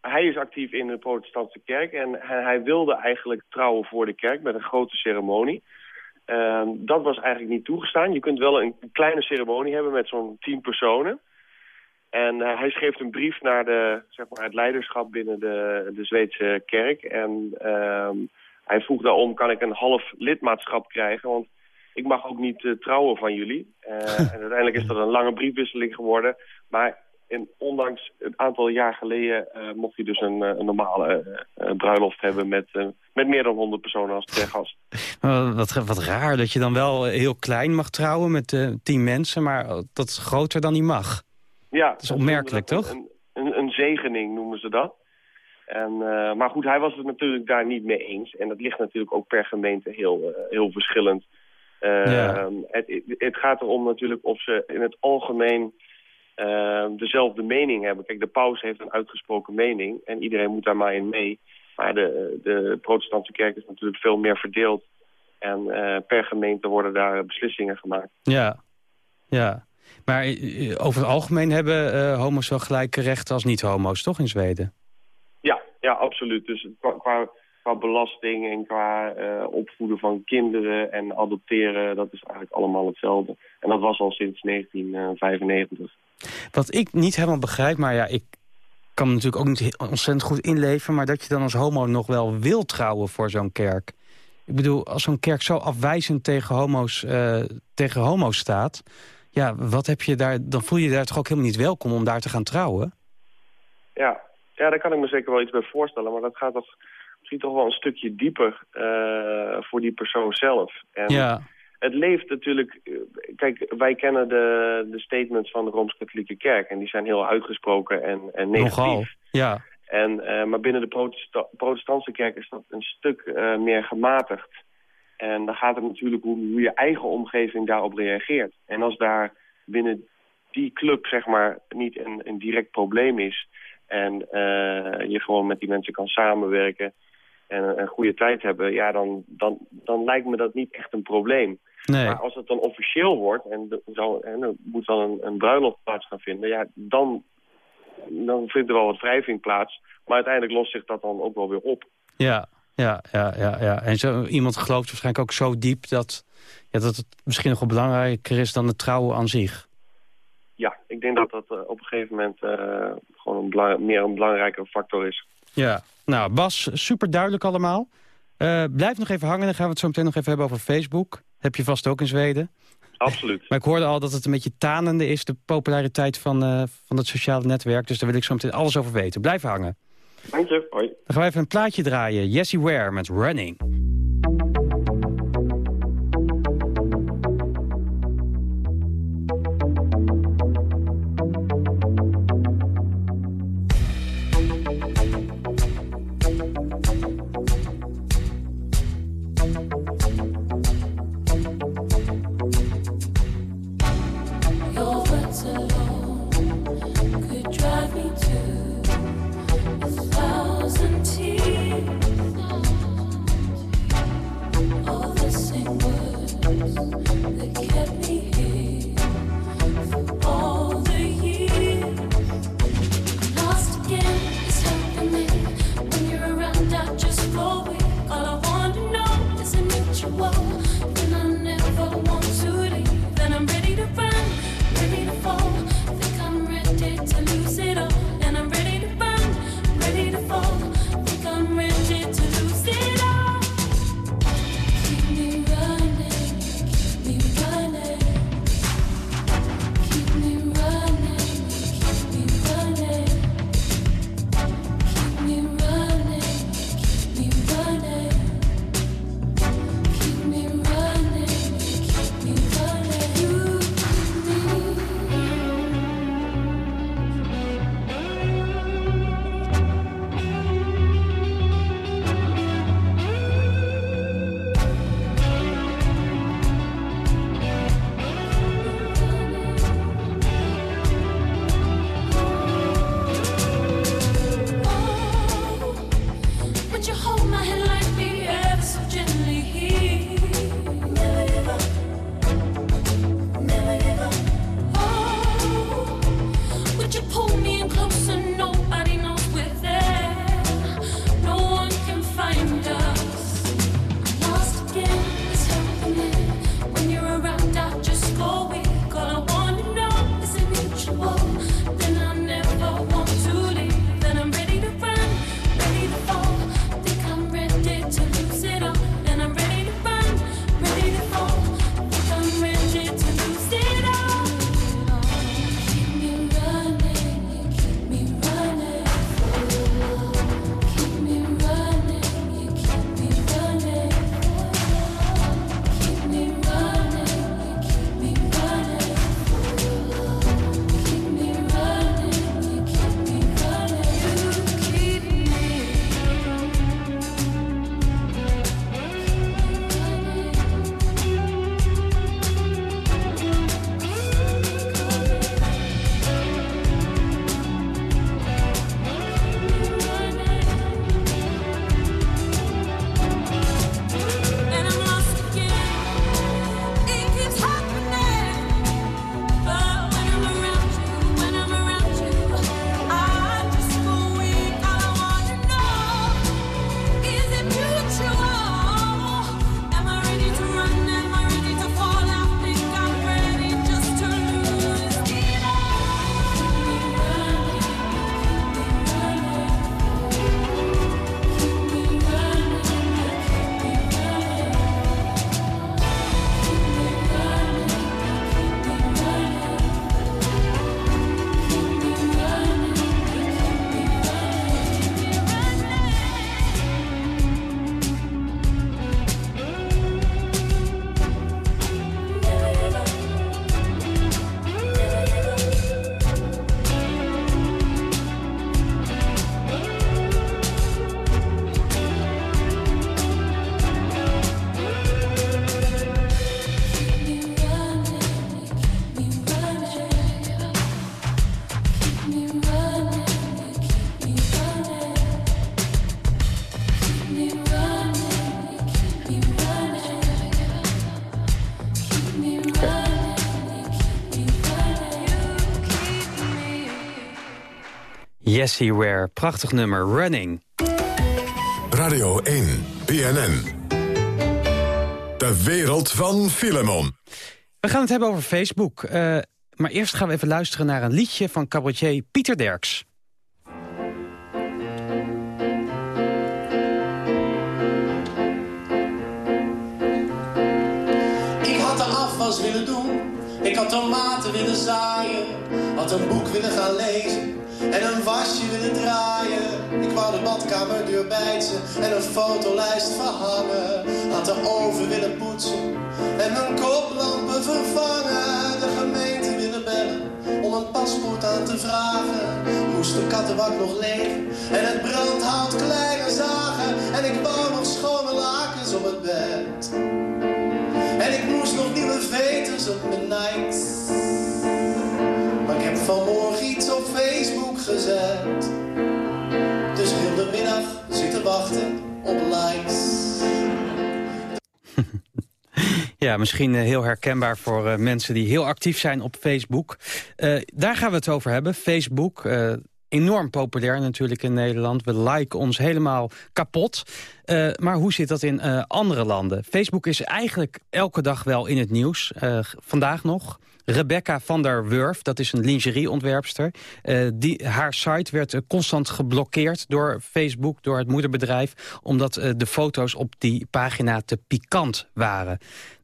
hij is actief in de protestantse kerk en hij, hij wilde eigenlijk trouwen voor de kerk met een grote ceremonie. Ehm, dat was eigenlijk niet toegestaan. Je kunt wel een kleine ceremonie hebben met zo'n tien personen. En eh, hij schreef een brief naar de, zeg maar, het leiderschap binnen de, de Zweedse kerk. En ehm, hij vroeg daarom, kan ik een half lidmaatschap krijgen? Want ik mag ook niet eh, trouwen van jullie. Eh, *laughs* en uiteindelijk is dat een lange briefwisseling geworden. Maar en ondanks het aantal jaar geleden mocht hij dus een, een normale bruiloft hebben met, met meer dan 100 personen als ter gast. *laughs* Wat, wat raar dat je dan wel heel klein mag trouwen met tien mensen... maar dat het groter dan niet mag. Ja, Dat is opmerkelijk, toch? Een, een, een zegening noemen ze dat. En, eh, maar goed, hij was het natuurlijk daar niet mee eens. En dat ligt natuurlijk ook per gemeente heel, eh, heel verschillend. Eh, Ja. het, het gaat erom natuurlijk of ze in het algemeen dezelfde mening hebben. Kijk, de paus heeft een uitgesproken mening en iedereen moet daar maar in mee. Maar de, de protestantse kerk is natuurlijk veel meer verdeeld. En per gemeente worden daar beslissingen gemaakt. Ja, ja. Maar eh, over het algemeen hebben eh, homo's wel gelijke rechten als niet-homo's, toch, in Zweden? Ja, ja, absoluut. Dus qua, qua, belasting en qua eh, opvoeden van kinderen en adopteren, dat is eigenlijk allemaal hetzelfde. En dat was al sinds 1995. Wat ik niet helemaal begrijp, maar ja, ik kan me natuurlijk ook niet ontzettend goed inleven... maar dat je dan als homo nog wel wil trouwen voor zo'n kerk. Ik bedoel, als zo'n kerk zo afwijzend tegen homo's, eh, tegen homo's staat... ja, wat heb je daar, dan voel je je daar toch ook helemaal niet welkom om daar te gaan trouwen? Ja. ja, daar kan ik me zeker wel iets bij voorstellen. Maar dat gaat toch misschien toch wel een stukje dieper eh, voor die persoon zelf. En Ja. het leeft natuurlijk... eh, Kijk, wij kennen de, de statements van de Rooms-Katholieke Kerk... en die zijn heel uitgesproken en, en negatief. Nogal. Ja. En, eh, maar binnen de protesta protestantse kerk is dat een stuk meer gematigd. En dan gaat het natuurlijk hoe, hoe je eigen omgeving daarop reageert. En als daar binnen die club zeg maar niet een, een direct probleem is... en eh, je gewoon met die mensen kan samenwerken en een, goede tijd hebben... ja, dan, dan, dan lijkt me dat niet echt een probleem. Nee. Maar als het dan officieel wordt en, en er moet dan een, een bruiloft plaats gaan vinden... ja, dan, dan vindt er wel wat wrijving plaats. Maar uiteindelijk lost zich dat dan ook wel weer op. Ja, ja, ja, ja, ja. En zo, iemand gelooft waarschijnlijk ook zo diep dat, ja, dat het misschien nog wel belangrijker is dan het trouwen aan zich. Ja, ik denk dat dat eh, op een gegeven moment eh, gewoon een meer een belangrijke factor is. Ja. Nou, Bas, super duidelijk allemaal. Eh, blijf nog even hangen, dan gaan we het zo meteen nog even hebben over Facebook. Heb je vast ook in Zweden. Absoluut. *laughs* Maar ik hoorde al dat het een beetje tanende is, de populariteit van, eh, van het sociale netwerk. Dus daar wil ik zo meteen alles over weten. Blijf hangen. Dank je. Hoi. Dan gaan we even een plaatje draaien. Jessie Ware met Running. Thank you. Jessie Ware, prachtig nummer, Running. Radio 1, BNN. De wereld van Filemon. We gaan het hebben over Facebook. eh, maar eerst gaan we even luisteren naar een liedje van cabaretier Pieter Derks. Ik had de afwas willen doen, ik had tomaten willen zaaien, had een boek willen gaan lezen en een wasje willen draaien. Ik wou de badkamerdeur bijten en een fotolijst verhangen, had de oven willen poetsen en mijn koplampen vervangen. De gemeente willen bellen om een paspoort aan te vragen, moest de kattenbak nog leeg en het brandhout kleiner zagen en ik wou nog schone lakens op het bed. En ik moest nog nieuwe veters op mijn Nikes. Maar ik heb vanmorgen iets op Facebook Dus heel de middag zitten wachten op likes. *laughs* Ja, misschien eh, heel herkenbaar voor eh, mensen die heel actief zijn op Facebook. Eh, daar gaan we het over hebben. Facebook, eh, enorm populair natuurlijk in Nederland. We liken ons helemaal kapot. Maar hoe zit dat in andere landen? Facebook is eigenlijk elke dag wel in het nieuws. Vandaag nog. Rebecca van der Wurf, dat is een lingerieontwerpster. Eh, die, haar site werd eh, constant geblokkeerd door Facebook, door het moederbedrijf... omdat eh, de foto's op die pagina te pikant waren.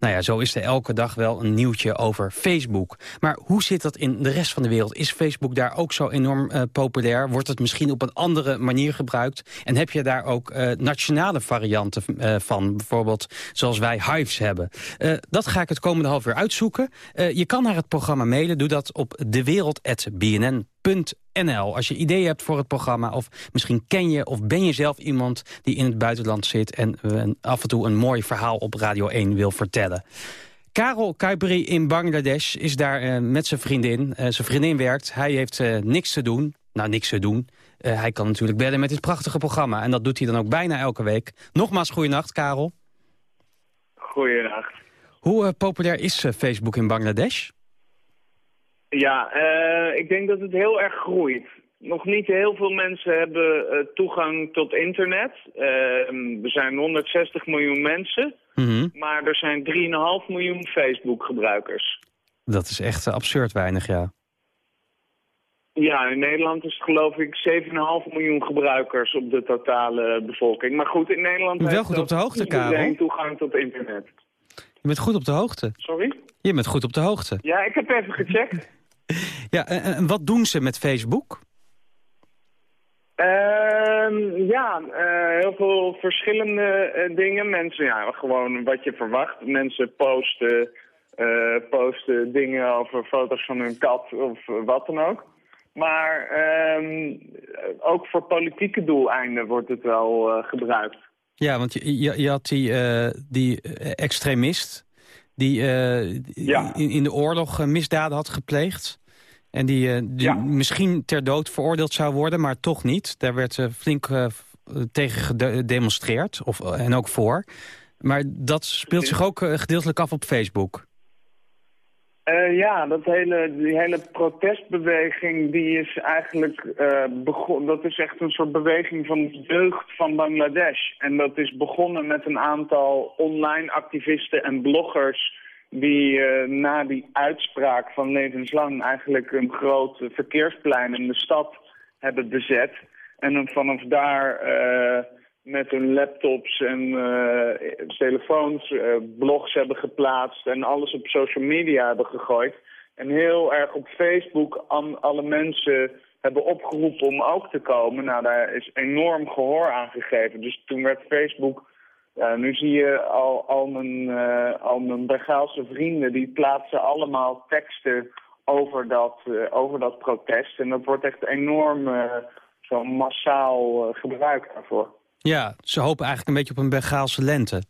Nou ja, zo is er elke dag wel een nieuwtje over Facebook. Maar hoe zit dat in de rest van de wereld? Is Facebook daar ook zo enorm eh, populair? Wordt het misschien op een andere manier gebruikt? En heb je daar ook eh, nationale varianten eh, van? Bijvoorbeeld zoals wij Hives hebben. Dat ga ik het komende half uur uitzoeken. Je kan naar het programma mailen. Doe dat op dewereld.bnn.nl. Als je ideeën hebt voor het programma... of misschien ken je of ben je zelf iemand die in het buitenland zit... en af en toe een mooi verhaal op Radio 1 wil vertellen. Karel Kuiperi in Bangladesh is daar eh, met zijn vriendin. Eh, zijn vriendin werkt, hij heeft eh, niks te doen. Nou, niks te doen. Hij kan natuurlijk bellen met dit prachtige programma. En dat doet hij dan ook bijna elke week. Nogmaals, goeienacht, Karel. Goeienacht. Hoe populair is Facebook in Bangladesh? Ja, eh, ik denk dat het heel erg groeit. Nog niet heel veel mensen hebben eh, toegang tot internet. Eh, er zijn 160 miljoen mensen, Mhm. maar er zijn 3,5 miljoen Facebook-gebruikers. Dat is echt eh, absurd weinig, ja. Ja, in Nederland is het geloof ik 7,5 miljoen gebruikers op de totale bevolking. Maar goed, in Nederland Wel heeft goed op de hoogte, Karel. toegang tot internet. Je bent goed op de hoogte. Sorry? Je bent goed op de hoogte. Ja, ik heb even gecheckt. Ja, en, wat doen ze met Facebook? Ehm, ja, eh, heel veel verschillende eh, dingen. Mensen, ja, gewoon wat je verwacht. Mensen posten, eh, posten dingen over foto's van hun kat of wat dan ook. Maar ehm, ook voor politieke doeleinden wordt het wel gebruikt. Ja, want je, je, je had die, die extremist die eh, in, in de oorlog eh, misdaden had gepleegd. En die, eh, misschien ter dood veroordeeld zou worden, maar toch niet. Daar werd flink tegen gedemonstreerd, of, en ook voor. Maar dat speelt zich ook gedeeltelijk af op Facebook. Eh, ja, dat hele, die hele protestbeweging die is eigenlijk eh begonnen. Dat is echt een soort beweging van de deugd van Bangladesh. En dat is begonnen met een aantal online activisten en bloggers die eh, na die uitspraak van levenslang eigenlijk een groot verkeersplein in de stad hebben bezet. En dan vanaf daar met hun laptops en eh, telefoons eh, blogs hebben geplaatst en alles op social media hebben gegooid. En heel erg op Facebook aan alle mensen hebben opgeroepen om ook te komen. Nou, daar is enorm gehoor aan gegeven. Dus toen werd Facebook... Nu zie je al, al, mijn, eh, al mijn vrienden, die plaatsen allemaal teksten over dat, over dat protest. En dat wordt echt enorm zo massaal gebruikt daarvoor. Ja, ze hopen eigenlijk een beetje op een Bengaalse lente.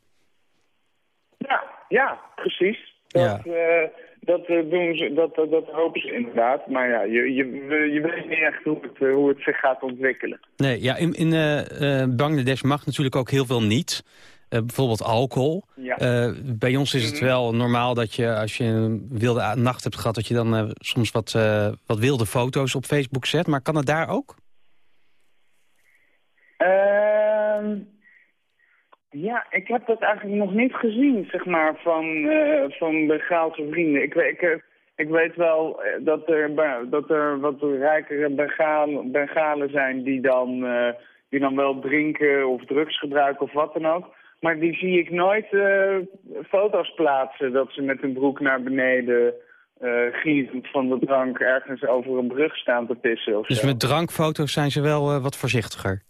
Ja, precies. Dat, eh, dat, eh, doen ze, dat, dat, dat hopen ze inderdaad. Maar ja, je, je, je weet niet echt hoe het, eh, hoe het zich gaat ontwikkelen. Nee, ja, in, in Bangladesh mag natuurlijk ook heel veel niet. Bijvoorbeeld alcohol. Ja. Bij ons is het Mhm. wel normaal dat je, als je een wilde nacht hebt gehad... dat je dan soms wat, wat wilde foto's op Facebook zet. Maar kan het daar ook? Ja, ik heb dat eigenlijk nog niet gezien, zeg maar, van, eh van Bengaalse vrienden. Ik, eh, ik weet wel eh, dat er, dat er wat rijkere Bengalen zijn die dan, die dan wel drinken of drugs gebruiken of wat dan ook. Maar die zie ik nooit foto's plaatsen dat ze met hun broek naar beneden gietend van de drank ergens over een brug staan te pissen of Dus zo. met drankfoto's zijn ze wel wat voorzichtiger.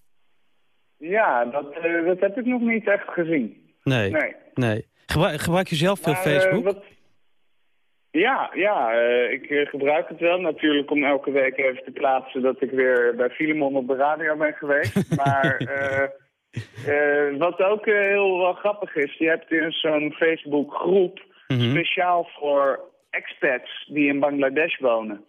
Ja, dat, eh, dat heb ik nog niet echt gezien. Nee. Nee. nee. Gebruik, gebruik je zelf veel Maar, eh, Facebook? wat- Ja, ja eh, ik gebruik het wel natuurlijk om elke week even te plaatsen dat ik weer bij Filemon op de radio ben geweest. *laughs* maar wat ook heel wel grappig is, je hebt in zo'n Facebook groep Mhm. speciaal voor expats die in Bangladesh wonen.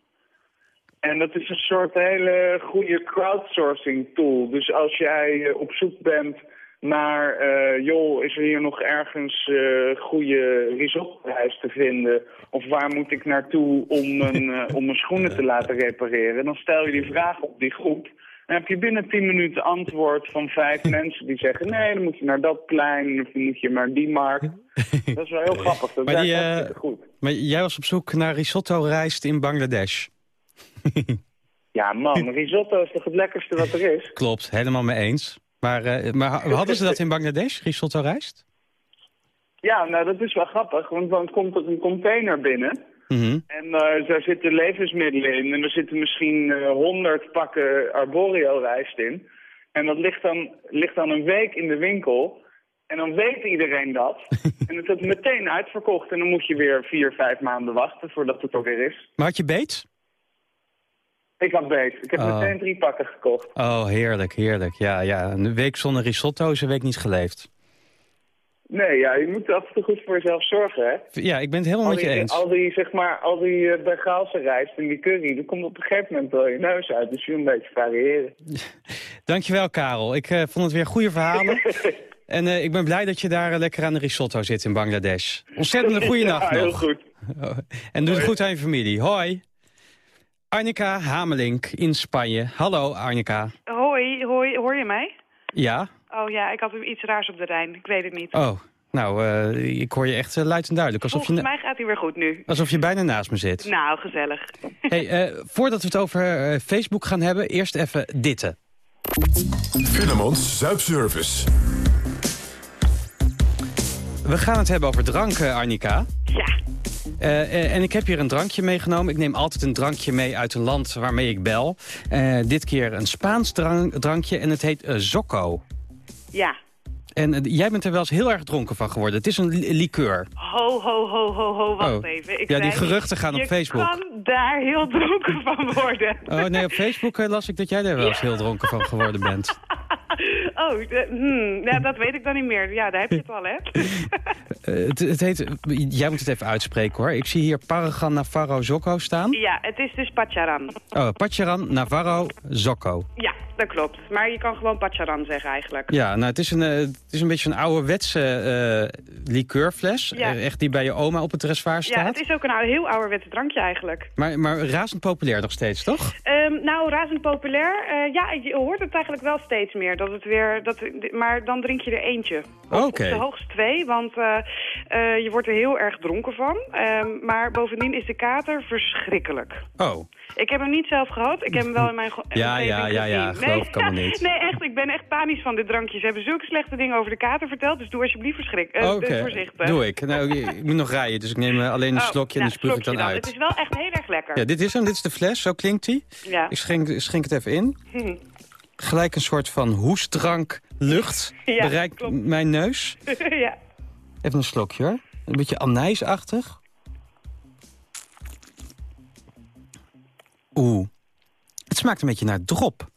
En dat is een soort hele goede crowdsourcing tool. Dus als jij eh, op zoek bent naar, eh, joh, is er hier nog ergens eh goede risottohuis te vinden? Of waar moet ik naartoe om mijn, *laughs* om mijn schoenen te laten repareren? Dan stel je die vraag op die groep. Dan heb je binnen 10 minuten antwoord van vijf *laughs* mensen die zeggen... nee, dan moet je naar dat plein of dan moet je naar die markt. *laughs* Dat is wel heel grappig. Dat Maar, die, goed. maar jij was op zoek naar risotto-rijst in Bangladesh. *laughs* Ja, man, *laughs* risotto is toch het lekkerste wat er is? Klopt, helemaal mee eens. Maar, eh, maar ha- hadden ze dat in Bangladesh, risotto-rijst? Ja, nou dat is wel grappig, want dan komt er een container binnen. Mhm. En eh, daar zitten levensmiddelen in. En er zitten misschien eh, honderd pakken arborio-rijst in. En dat ligt dan, ligt dan een week in de winkel. En dan weet iedereen dat. *laughs* en het is meteen uitverkocht. En dan moet je weer vier, vijf maanden wachten voordat het er weer is. Maar had je beet? Ik had beet. Ik heb Oh. meteen drie pakken gekocht. Oh, heerlijk, heerlijk. Ja, ja. Een week zonder risotto is een week niet geleefd. Nee, ja, je moet af en toe goed voor jezelf zorgen, hè? Ja, ik ben het helemaal Al met je die, eens. al die, zeg maar, al die eh, Bengaalse rijst en die curry, dat komt op een gegeven moment wel je neus uit. Dus je moet een beetje variëren. *laughs* Dankjewel, Karel. Ik eh, vond het weer goede verhalen. *laughs* en eh, ik ben blij dat je daar lekker aan de risotto zit in Bangladesh. Ontzettend een *laughs* goede Ja, nacht heel nog. goed. Oh, En doe het goed aan je familie. Hoi. Arnika Hamelink in Spanje. Hallo, Arnika. Hoi, hoi, hoor je mij? Ja? Oh ja, ik had iets raars op de Rijn. Ik weet het niet. Oh, nou, eh, ik hoor je echt eh, luid en duidelijk. Alsof je, Volgens na- mij gaat hij weer goed nu. alsof je bijna naast me zit. Nou, gezellig. *laughs* Hey, eh, voordat we het over Facebook gaan hebben, eerst even ditte. Filemons Zuipservice. We gaan het hebben over drank, eh, Arnika. Ja. Eh, eh, en ik heb hier een drankje meegenomen. Ik neem altijd een drankje mee uit een land waarmee ik bel. Eh, dit keer een Spaans drank- drankje en het heet Zocco. Ja. En jij bent er wel eens heel erg dronken van geworden. Het is een li- liqueur. Ho, ho, ho, ho, ho, wacht Oh. even. Ik Ja, die geruchten gaan op je Facebook. kan daar heel dronken van worden. Oh nee, op Facebook las ik dat jij er wel eens heel dronken van geworden bent. *laughs* *laughs* Oh, de- hmm, ja, dat weet ik dan niet meer. Ja, daar heb je het al, hè? *laughs* Eh, het, het heet, jij moet het even uitspreken hoor. Ik zie hier Paragon Navarro Zocco staan. Ja, het is dus Pacharan. Oh, Pacharan Navarro Zocco. Ja, dat klopt. Maar je kan gewoon Pacharan zeggen eigenlijk. Ja, nou het is een, eh, het is een beetje een ouderwetse eh liqueurfles. Ja. Echt die bij je oma op het dressoir Ja, staat. het is ook een heel ouderwetse drankje eigenlijk. maar, maar razend populair nog steeds, toch? Ehm, nou, razend populair. Ja, je hoort het eigenlijk wel steeds meer. Dat het weer, dat, maar dan drink je er eentje. Oké. op de hoogst twee, want eh, eh, je wordt er heel erg dronken van. Ehm, maar bovendien is de kater verschrikkelijk. Oh, Ik heb hem niet zelf gehad. Ik heb hem wel in mijn *laughs* Ja, ja, ja, ja, gezien. geloof ik allemaal niet. *laughs* Nee, echt. Ik ben echt panisch van dit drankje. Ze hebben zulke slechte dingen over de kater verteld. Dus doe alsjeblieft verschrik, oké. voorzichtig. Doe ik. Nou, ik, moet nog rijden, dus ik neem alleen een Oh, slokje en nou, dan spuug ik dan slokje uit. Het is wel echt heel erg lekker. Ja, dit is hem, dit is de fles, zo klinkt die. Ja. Ik schenk, schenk het even in. *laughs* Hm. Gelijk een soort van hoestdrank lucht Ja, bereikt klopt. mijn neus. *laughs* ja. Even een slokje hoor. Een beetje anijsachtig. Oeh. Het smaakt een beetje naar drop.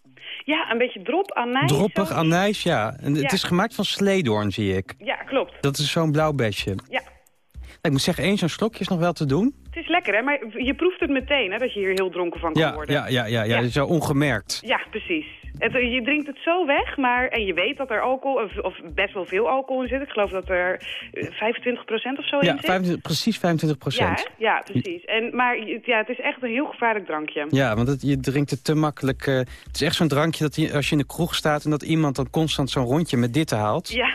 ja, een beetje drop, anijs. Droppig, anijs, ja. En Ja. Het is gemaakt van sleedoorn, zie ik. Ja, klopt. Dat is zo'n blauw besje. Ja. Ik moet zeggen, één zo'n slokje is nog wel te doen. Het is lekker, hè? Maar je proeft het meteen, hè? Dat je hier heel dronken van kan Ja, worden. ja, ja, ja, ja, Ja. zo ongemerkt. Ja, precies. Het, je drinkt het zo weg, maar, en je weet dat er alcohol, of, of best wel veel alcohol in zit. Ik geloof dat er eh, 25% of zo Ja, in zit. 25, precies 25 ja, procent. hè? ja, precies. En, maar ja, het is echt een heel gevaarlijk drankje. Ja, want het, je drinkt het te makkelijk. eh, het is echt zo'n drankje dat je, als je in de kroeg staat... en dat iemand dan constant zo'n rondje met dit haalt... Ja.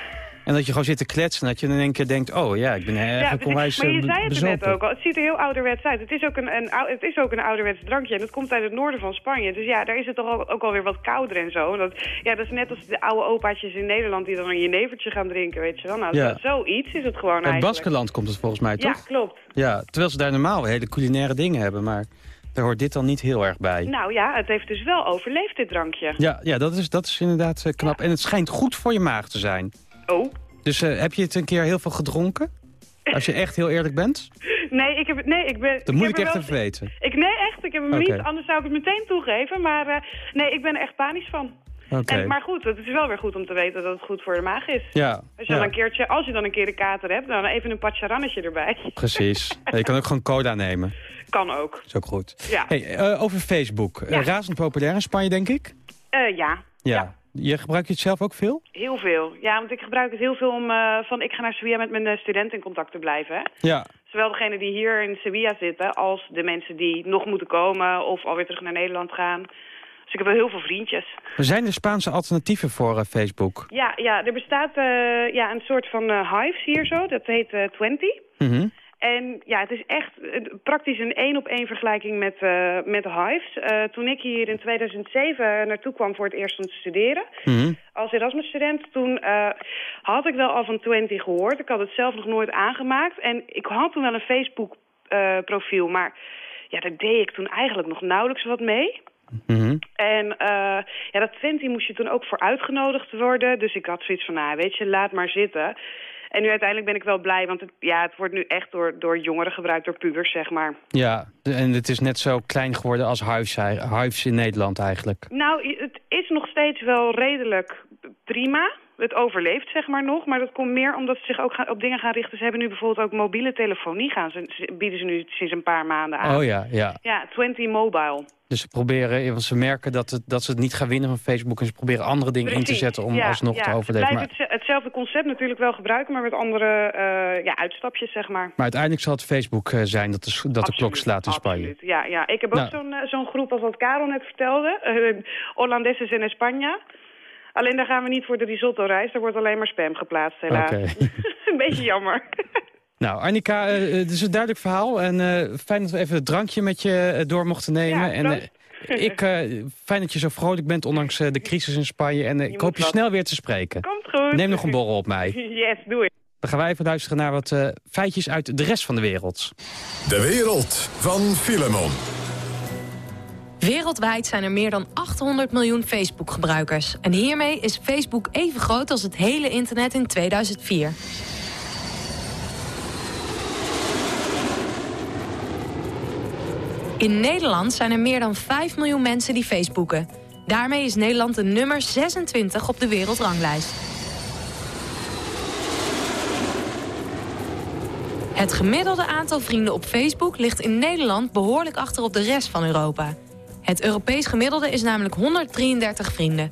En dat je gewoon zit te kletsen en dat je in één keer denkt... oh ja, ik ben eigenlijk precies. onwijs maar je eh, zei het er net ook al. Het ziet er heel ouderwets uit. Het is ook een, een, het is ook een ouderwets drankje. En het komt uit het noorden van Spanje. Dus ja, daar is het toch al- ook alweer wat kouder en zo. En Dat, ja, dat is net als de oude opaatjes in Nederland... die dan een jenevertje gaan drinken, weet je wel. Nou, Ja. zo- zoiets is het gewoon Uit eigenlijk. Baskeland komt het volgens mij, Ja, toch? klopt. Ja, terwijl ze daar normaal hele culinaire dingen hebben. Maar daar hoort dit dan niet heel erg bij. Nou ja, het heeft dus wel overleefd, dit drankje. Ja, ja dat, is, dat is inderdaad eh, knap. En het schijnt goed voor je maag te zijn. Oh. Dus eh, heb je het een keer heel veel gedronken? Als je echt heel eerlijk bent? *laughs* Nee, ik heb, nee, ik ben... Dat moet ik echt wel- even weten. Ik, nee, echt. Ik heb hem niet, anders zou ik het meteen toegeven. Maar eh, nee, ik ben er echt panisch van. Oké. En, maar goed, het is wel weer goed om te weten dat het goed voor de maag is. Ja, Als je, ja. dan een keertje, als je dan een keer de kater hebt, dan even een patjarannetje erbij. *laughs* precies. Ja, je kan ook gewoon cola nemen. Kan ook. is ook goed. Ja. Hey, eh, over Facebook. Ja. razend populair in Spanje, denk ik? Eh, ja, Ja. Je gebruikt je het zelf ook veel? heel veel. Ja, want ik gebruik het heel veel om eh, van ik ga naar Sevilla met mijn eh, studenten in contact te blijven. Hè? Ja. Zowel degenen die hier in Sevilla zitten, als de mensen die nog moeten komen of alweer terug naar Nederland gaan. Dus ik heb wel heel veel vriendjes. Er zijn er Spaanse alternatieven voor eh, Facebook. Ja, ja er bestaat ja, een soort van hives hier zo, dat heet 20. Mhm. En ja, het is echt praktisch een één op één vergelijking met, eh met Hives. Eh, toen ik hier in 2007 naartoe kwam voor het eerst om te studeren, Mhm. als Erasmus-student, toen eh, had ik wel al van 20 gehoord. Ik had het zelf nog nooit aangemaakt. En ik had toen wel een Facebook-profiel, maar ja, daar deed ik toen eigenlijk nog nauwelijks wat mee. Mhm. En ja, dat 20 moest je toen ook voor uitgenodigd worden. Dus ik had zoiets van, nou, weet je, laat maar zitten. En nu uiteindelijk ben ik wel blij, want het, ja, het wordt nu echt door, door jongeren gebruikt, door pubers, zeg maar. Ja, en het is net zo klein geworden als Hives in Nederland eigenlijk. Nou, het is nog steeds wel redelijk prima. Het overleeft, zeg maar, nog. Maar dat komt meer omdat ze zich ook gaan, op dingen gaan richten. Ze hebben nu bijvoorbeeld ook mobiele telefonie gaan. Ze, ze- bieden ze nu sinds een paar maanden aan. Oh ja, ja. Ja, 20 Mobile. Dus ze proberen, want ze merken dat, het, dat ze het niet gaan winnen van Facebook... en ze proberen andere dingen in te zetten om Ja, alsnog ja. te Ze overleven. blijven Maar, hetze- hetzelfde concept natuurlijk wel gebruiken, maar met andere eh, ja, uitstapjes, zeg maar. maar uiteindelijk zal het Facebook eh, zijn dat de, dat de klok slaat in Spanje. Absoluut. Ja, ja, ik heb ook Nou. zo'n eh, zo'n groep als wat Karel net vertelde. eh Hollandeses in España. Alleen daar gaan we niet voor de risotto-reis. Daar wordt alleen maar spam geplaatst, helaas. *laughs* Een beetje jammer. *laughs* Nou, Annika, eh, het is een duidelijk verhaal. En eh, fijn dat we even het drankje met je eh, door mochten nemen. Ja, en eh, ik, eh, fijn dat je zo vrolijk bent, ondanks eh, de crisis in Spanje. En eh, ik hoop je wat. snel weer te spreken. Komt goed. Neem nog een borrel op mij. *laughs* Yes, doe het. Dan gaan wij even luisteren naar wat eh, feitjes uit de rest van de wereld. De wereld van Filemon. Wereldwijd zijn er meer dan 800 miljoen Facebook-gebruikers. En hiermee is Facebook even groot als het hele internet in 2004. In Nederland zijn er meer dan 5 miljoen mensen die Facebooken. Daarmee is Nederland de nummer 26 op de wereldranglijst. Het gemiddelde aantal vrienden op Facebook ligt in Nederland behoorlijk achter op de rest van Europa. Het Europees gemiddelde is namelijk 133 vrienden.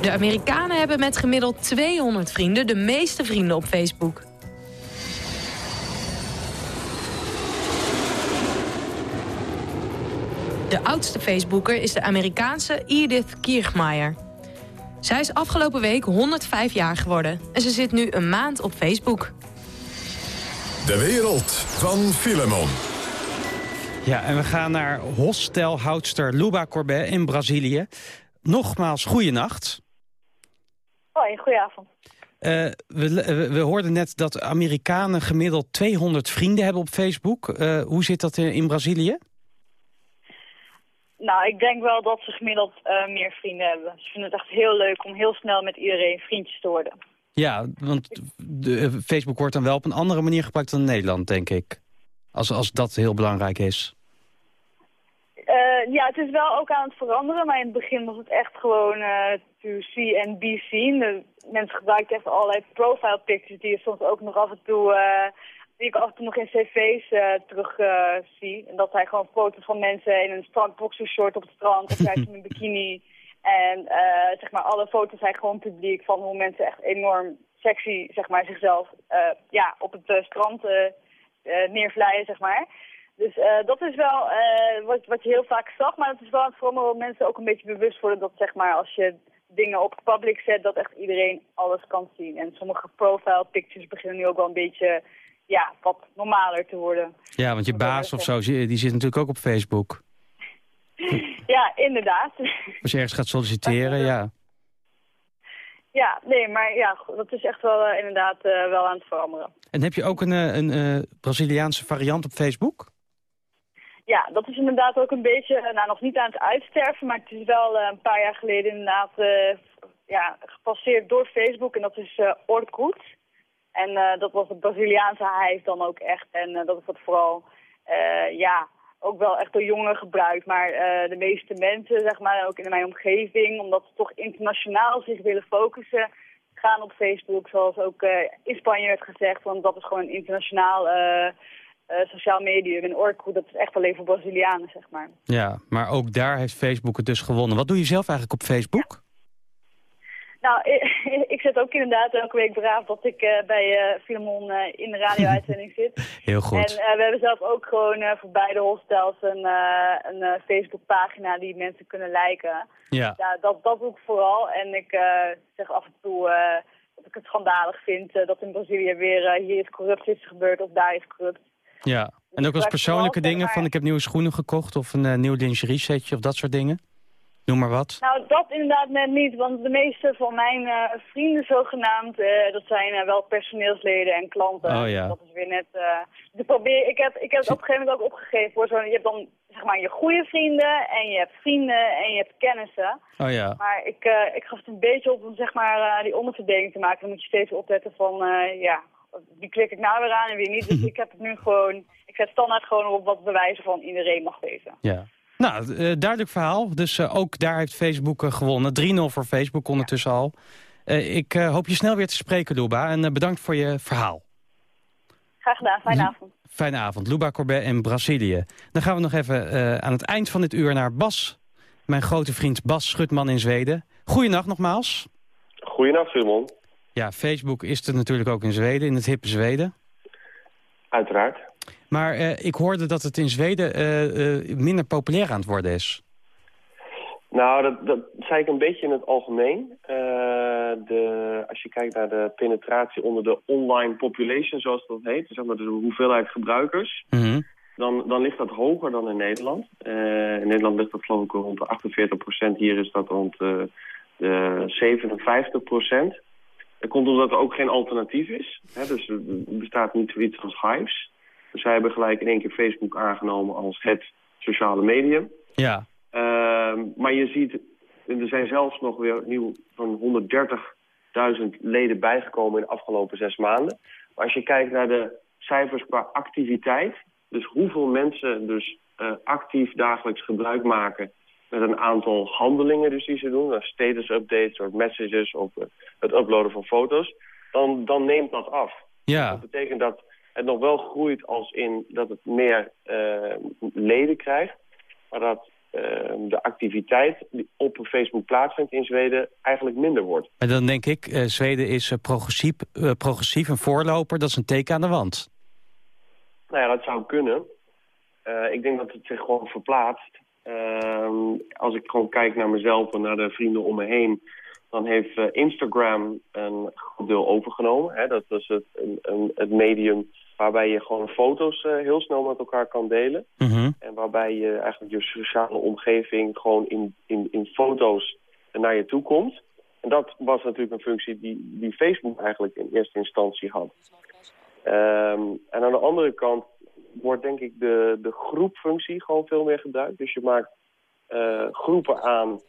De Amerikanen hebben met gemiddeld 200 vrienden de meeste vrienden op Facebook. De oudste Facebooker is de Amerikaanse Edith Kirchmeier. Zij is afgelopen week 105 jaar geworden en ze zit nu een maand op Facebook. De wereld van Filemon. Ja, en we gaan naar hostelhoudster Luba Corbet in Brazilië. Nogmaals, goeienacht. Hoi, goedenavond. Eh we, we, we hoorden net dat Amerikanen gemiddeld 200 vrienden hebben op Facebook. Eh, hoe zit dat in, in Brazilië? Nou, ik denk wel dat ze gemiddeld eh, meer vrienden hebben. Ze vinden het echt heel leuk om heel snel met iedereen vriendjes te worden. Ja, want de, eh, Facebook wordt dan wel op een andere manier gebruikt dan in Nederland, denk ik. Als, als dat heel belangrijk is. Eh, ja, het is wel ook aan het veranderen, maar in het begin was het echt gewoon eh to see and be seen. De mensen gebruikten echt allerlei profile pictures die je soms ook nog af en toe, die ik af en toe nog in cv's terug zie. En dat zijn gewoon foto's van mensen in een strak boxershort op het strand of *laughs* juist in een bikini. En eh, zeg maar, alle foto's zijn gewoon publiek van hoe mensen echt enorm sexy, zeg maar, zichzelf eh, ja, op het eh, strand neervlijen, zeg maar. Dus dat is wel wat, wat je heel vaak zag, maar het is wel aan het mensen ook een beetje bewust worden dat zeg maar als je dingen op public zet, dat echt iedereen alles kan zien. En sommige profile pictures beginnen nu ook wel een beetje, ja, wat normaler te worden. Ja, want je baas of zo, die zit natuurlijk ook op Facebook. Ja, inderdaad. *laughs* Als je ergens gaat solliciteren, ja. Ja, nee, maar ja, dat is echt wel eh, inderdaad eh, wel aan het veranderen. En heb je ook een, eh, een Braziliaanse variant op Facebook? Ja, dat is inderdaad ook een beetje, nou nog niet aan het uitsterven, maar het is wel een paar jaar geleden inderdaad ja, gepasseerd door Facebook en dat is Orkut. En dat was het Braziliaanse hive dan ook echt en dat wordt vooral, eh, ja, ook wel echt door jongeren gebruikt. Maar eh, de meeste mensen, zeg maar, ook in mijn omgeving, omdat ze toch internationaal zich willen focussen, gaan op Facebook, zoals ook eh, in Spanje werd gezegd, want dat is gewoon een internationaal eh, sociaal medium. En Orkut, dat is echt alleen voor Brazilianen, zeg maar. Ja, maar ook daar heeft Facebook het dus gewonnen. Wat doe je zelf eigenlijk op Facebook? Nou, *laughs* ik zet ook inderdaad elke week braaf dat ik eh, bij Filemon eh, in de radio-uitzending zit. *laughs* Heel goed. En we hebben zelf ook gewoon voor beide hostels een, een Facebook-pagina die mensen kunnen liken. Ja. dat, dat doe ik vooral. En ik zeg af en toe dat ik het schandalig vind dat in Brazilië weer hier is corruptie is gebeurd of daar is corrupt. Ja, en ook als gebruik persoonlijke dingen van ik heb nieuwe schoenen gekocht of een nieuw lingerie setje of dat soort dingen? Noem maar wat. Nou, dat inderdaad net niet, want de meeste van mijn eh, vrienden zogenaamd, eh, dat zijn eh, wel personeelsleden en klanten. Oh ja. Dat is weer net, probeer, ik heb, ik heb het op een gegeven moment ook opgegeven voor zo'n, je hebt dan zeg maar je goede vrienden en je hebt vrienden en je hebt kennissen. Oh ja. Maar ik, ik gaf het een beetje op om zeg maar die onderverdeling te maken. Dan moet je steeds opletten van, ja, wie klik ik nou weer aan en wie niet. Dus *laughs* ik heb het nu gewoon, ik zet standaard gewoon op wat bewijzen van iedereen mag weten. Ja. Nou, eh, duidelijk verhaal. Dus eh, ook daar heeft Facebook eh, gewonnen. 3-0 voor Facebook ondertussen al. Eh, ik eh, hoop je snel weer te spreken, Luba. En eh, bedankt voor je verhaal. Graag gedaan, fijne avond. Fijne avond. Luba Corbet in Brazilië. Dan gaan we nog even eh, aan het eind van dit uur naar Bas. Mijn grote vriend Bas Schutman in Zweden. Goeienacht nogmaals. Goedenacht, Simon. Ja, Facebook is er natuurlijk ook in Zweden, in het hippe Zweden. Uiteraard. Maar eh, ik hoorde dat het in Zweden eh, eh, minder populair aan het worden is. Nou, dat, dat zei ik een beetje in het algemeen. De, als je kijkt naar de penetratie onder de online population, zoals dat heet, zeg maar de hoeveelheid gebruikers, dan, dan ligt dat hoger dan in Nederland. In Nederland ligt dat geloof ik rond de 48% Hier is dat rond de 57% Dat komt omdat er ook geen alternatief is. Hè? Dus er bestaat niet zoiets als hives. Dus zij hebben gelijk in één keer Facebook aangenomen als het sociale medium. Ja. Ehm, maar je ziet, er zijn zelfs nog weer nieuw van 130.000 leden bijgekomen in de afgelopen zes maanden. Maar als je kijkt naar de cijfers qua activiteit, dus hoeveel mensen dus eh, actief dagelijks gebruik maken met een aantal handelingen dus die ze doen, uh, status updates of messages of eh, het uploaden van foto's, dan, dan neemt dat af. Ja. Dat betekent dat het nog wel groeit als in dat het meer eh, leden krijgt, maar dat eh, de activiteit die op Facebook plaatsvindt in Zweden eigenlijk minder wordt. En dan denk ik, eh, Zweden is progressief, progressief, een voorloper. Dat is een teken aan de wand. Nou ja, dat zou kunnen. Ik denk dat het zich gewoon verplaatst. Als ik gewoon kijk naar mezelf en naar de vrienden om me heen... dan heeft Instagram een groot deel overgenomen. Hè? Dat is het, een, een, het medium waarbij je gewoon foto's eh, heel snel met elkaar kan delen. En waarbij je eigenlijk je sociale omgeving gewoon in, in, in foto's naar je toe komt. En dat was natuurlijk een functie die, die Facebook eigenlijk in eerste instantie had. Ehm, en aan de andere kant wordt denk ik de, de groepfunctie gewoon veel meer gebruikt. Dus je maakt eh, groepen aan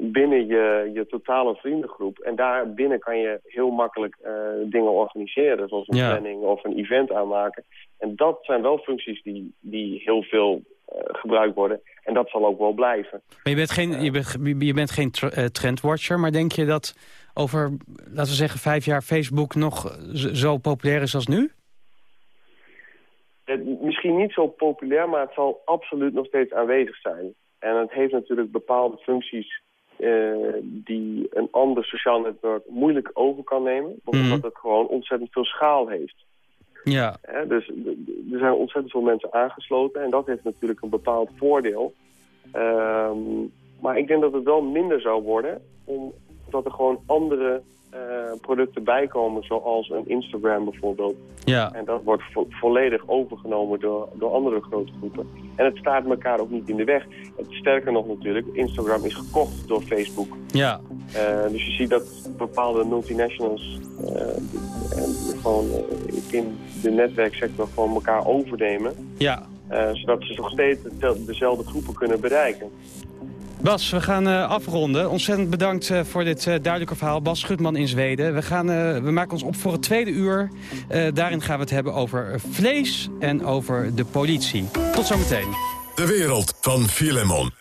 binnen je, je totale vriendengroep. En daar binnen kan je heel makkelijk eh, dingen organiseren. Zoals een Ja. planning of een event aanmaken. En dat zijn wel functies die, die heel veel eh, gebruikt worden. En dat zal ook wel blijven. Maar je bent geen, je bent, je bent geen tr- eh, trendwatcher, maar denk je dat over, laten we zeggen, vijf jaar Facebook nog zo populair is als nu? Het, misschien niet zo populair, maar het zal absoluut nog steeds aanwezig zijn. En het heeft natuurlijk bepaalde functies eh, die een ander sociaal netwerk moeilijk over kan nemen. Omdat het gewoon ontzettend veel schaal heeft. Ja. Hè, dus er zijn ontzettend veel mensen aangesloten en dat heeft natuurlijk een bepaald voordeel. Ehm, maar ik denk dat het wel minder zou worden, omdat er gewoon andere producten bijkomen, zoals een Instagram bijvoorbeeld. Ja. En dat wordt vo- volledig overgenomen door, door andere grote groepen. En het staat elkaar ook niet in de weg. Het, sterker nog natuurlijk, Instagram is gekocht door Facebook. Ja. Eh, dus je ziet dat bepaalde multinationals eh, en gewoon eh, in de netwerksector gewoon elkaar overnemen. Ja. eh, zodat ze nog steeds de- dezelfde groepen kunnen bereiken. Bas, we gaan eh, afronden. Ontzettend bedankt eh, voor dit eh, duidelijke verhaal. Bas Schutman in Zweden. We, gaan, eh, we maken ons op voor het tweede uur. Eh, daarin gaan we het hebben over vlees en over de politie. Tot zometeen. De wereld van Filemon.